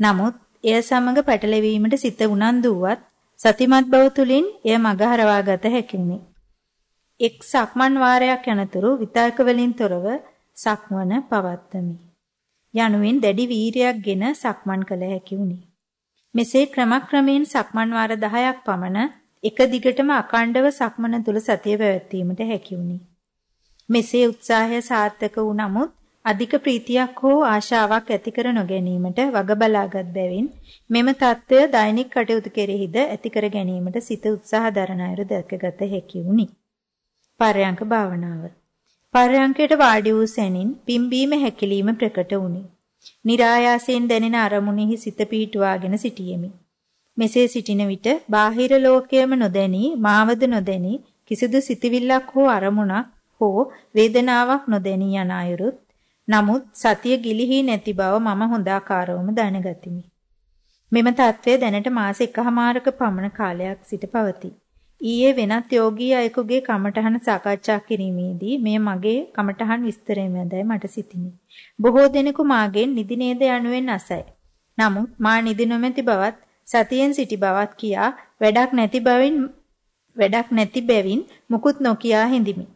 S2: නමුත් එය සමග පැටලෙවීමට සිත උනන්දු වුවත් සතිමත් බව තුලින් එය මගහරවා ගත හැකිුනි. එක් සක්මන් වාරයක් යනතුරු විතර්ක වලින් තොරව සක්මන පවත්තමි. යනුවෙන් දැඩි වීරියක්ගෙන සක්මන් කළ හැකි වුනි. මෙසේ ක්‍රමක්‍රමයෙන් සක්මන් වාර 10ක් පමණ එක දිගටම අකණ්ඩව සක්මන තුල සතිය පැවැත්වීමට හැකි වුණි. මෙසේ උත්සාහය සාර්ථක වූ නමුත් අධික ප්‍රීතියක් හෝ ආශාවක් ඇති කර නොගැනීමට වග බලාගත් බැවින් මෙම தত্ত্বය දෛනික කටයුතු කෙරෙහිද ඇති කර ගැනීමට සිත උත්සාහ දරන අයුරු දැකගත හැකි වුණි. පර්යංක භාවනාව. පර්යංකයට වාඩි වූ සැනින් පිම්බීම හැකිලිම ප්‍රකට වුණි. નિરાයාසයෙන් දැනෙන අරමුණෙහි සිත පිහිටුවාගෙන සිටියෙමි. මෙසේ සිටින විට බාහිර ලෝකයේම නොදැනී, මාවද නොදැනී, කිසිදු සිතවිල්ලක් හෝ අරමුණක් හෝ වේදනාවක් නොදැනී යන අයුරුත් නමුත් සතිය ගිලිහි නැති බව මම හොඳාකාරවම දැනගතිමි. මෙම தત્ත්වය දැනට මාස එකහමාරක පමණ කාලයක් සිට පවතී. ඊයේ වෙනත් යෝගී අයෙකුගේ කමඨහන සාකච්ඡා කිරීමේදී මෙය මගේ කමඨහන් විස්තරයෙන්දයි මට සිතිනි. බොහෝ දෙනෙකු මාගෙන් නිදි නේද යනුවෙන් අසයි. නමුත් මා නිදි නොමැති බවත් සතියෙන් සිටි බවත් කියා වැඩක් නැති බවින් වැඩක් නැති බැවින් මුකුත් නොකියා හිඳිමි.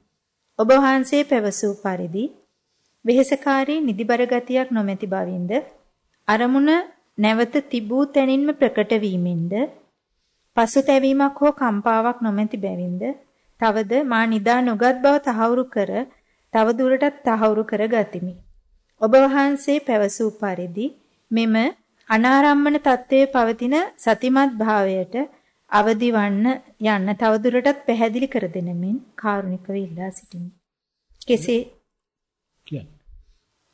S2: ඔබ වහන්සේ පැවසූ පරිදි වෙහෙසකාරී නිදිබර ගතියක් නොමැති බවින්ද අරමුණ නැවත තිබූ තැනින්ම ප්‍රකට වීමෙන්ද පසුතැවීමක් හෝ කම්පාවක් නොමැති බැවින්ද තවද මා නිදා නොගත් බව තහවුරු කර තව දුරටත් තහවුරු කර ගතිමි. ඔබ වහන්සේ පැවසූ පරිදි මෙම අනාරම්මන තත්ත්වයේ පවතින සතිමත් භාවයට අවදිවන්න යන්න තවදුරටත් පැහැදිලි කර දෙනමින් කාරුණිකව ඉල්ලා සිටිමි. කෙසේ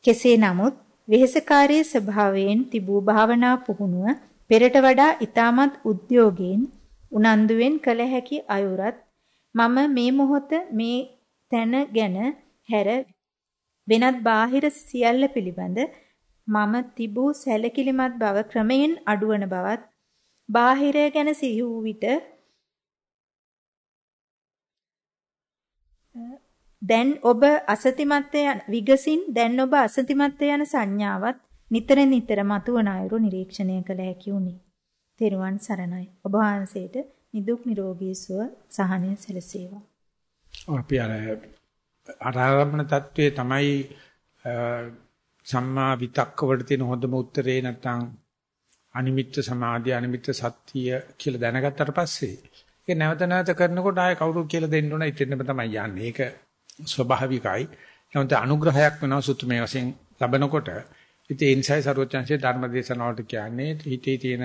S2: කෙසේ නමුත් වෙහෙසකාරී ස්වභාවයෙන් තිබූ භාවනා පුහුණුව පෙරට වඩා ඊටමත් උද්‍යෝගයෙන් උනන්දුවෙන් කළ හැකි අයුරත් මම මේ මොහොත මේ තැන ගැන හැර වෙනත් බාහිර සියල්ල පිළිබඳ මම තිබූ සැලකිලිමත් බව ක්‍රමයෙන් අඩුවන බවත් බාහිරය ගැන සිහි වූ විට දැන් ඔබ අසතිමත් යන විගසින් දැන් ඔබ අසතිමත් යන සංඥාවත් නිතර නිතර මතුවන අයුරු නිරීක්ෂණය කළ හැකි වුණි. තෙරුවන් සරණයි. ඔබ වහන්සේට නිදුක් නිරෝගී සුව සහනය සැලසේවා.
S1: අපි අර ආරම්භන தત્ත්වයේ තමයි සම්මා විතක්ක වලට තියෙන හොඳම උත්තරේ නැත්නම් අනිමිත්ත සමාධිය අනිමිත්ත සත්‍ය කියලා දැනගත්තට පස්සේ ඒක නැවත නැවත කරනකොට ආය කවුරු කියලා දෙන්න ඕන ඉතින්ම තමයි යන්නේ. ඒක ස්වභාවිකයි. නමුත් අනුග්‍රහයක් වෙනවා සුතුමේ වශයෙන් ලැබනකොට ඉතින් ඒ නිසායි සරුවචන්සේ ධර්ම දේශනාවට කියන්නේ හිතේ තියෙන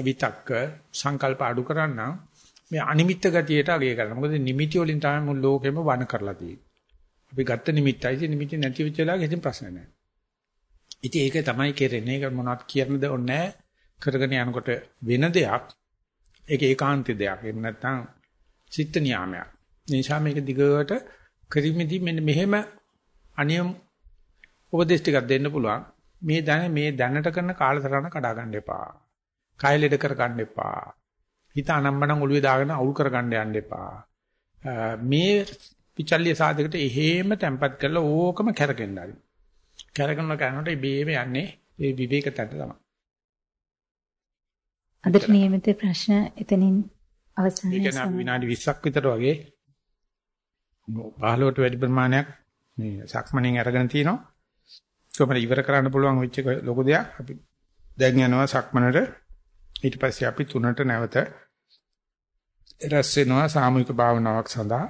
S1: විතක්ක සංකල්ප අඩු කරන්න මේ අනිමිත්ත ගතියට අගය කරනවා. මොකද නිමිති වලින් තමයි මුළු ලෝකෙම වණ කරලා තියෙන්නේ. අපි ගත්ත නිමිත්තයි ඉතින් නිමිති නැති වෙච්ච වෙලාවක ඉතින් ප්‍රශ්න නැහැ. ඉතින් ඒක තමයි කෙරෙන්නේ. ඒක මොනවත් කියන්නද ඕනේ කරගෙන යනකොට වෙන දෙයක්. ඒක ඒකාන්ත දෙයක්. එහෙම නැත්නම් චිත්ත නියාමයක්. නිසා මේක දිගට කරිමිදී මෙන්න මෙහෙම අනියම් උපදේශ ටිකක් දෙන්න පුළුවන්. මේ දැන මේ දැනට කරන කාලසටහන කඩා ගන්න එපා. කය ලෙඩ කර ගන්න එපා. හිත අනම්මනම් ඔළුවේ දාගෙන අවුල් කර ගන්න යන්න එපා. මේ විචල්්‍ය සාධකට එහෙම තැම්පත් කරලා ඕකම කැරකෙන්න හරි. කැරකන කරනකොට ඉබේම යන්නේ ඒ විවේක තැනට තමයි.
S3: අදට නියමිත ප්‍රශ්න එතනින් අවසන්
S1: වෙනවා. ඒක විනාඩි 20ක් විතර වගේ 15ට වැඩි ප්‍රමාණයක් මේ සක්මණෙන් අරගෙන තිනවා. කොහොමද ඉවර කරන්න පුළුවන් වෙච්ච ලොකු දෙයක්. අපි දැන් යනවා සක්මණට. ඊට පස්සේ අපි තුනට නැවත රැස් වෙනවා සාමූහික භාවනාවක් සඳහා.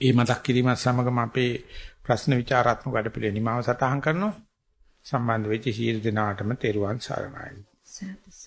S1: ඒ මතක් කිරීමත් සමගම අපේ ප්‍රශ්න විචාරාත්මක වැඩපිළිවෙල නිමාව සටහන් කරනවා. සම්බන්ධ වෙච්ච සියලු දෙනාටම තෙරුවන් සරණයි.
S3: සාදු සර්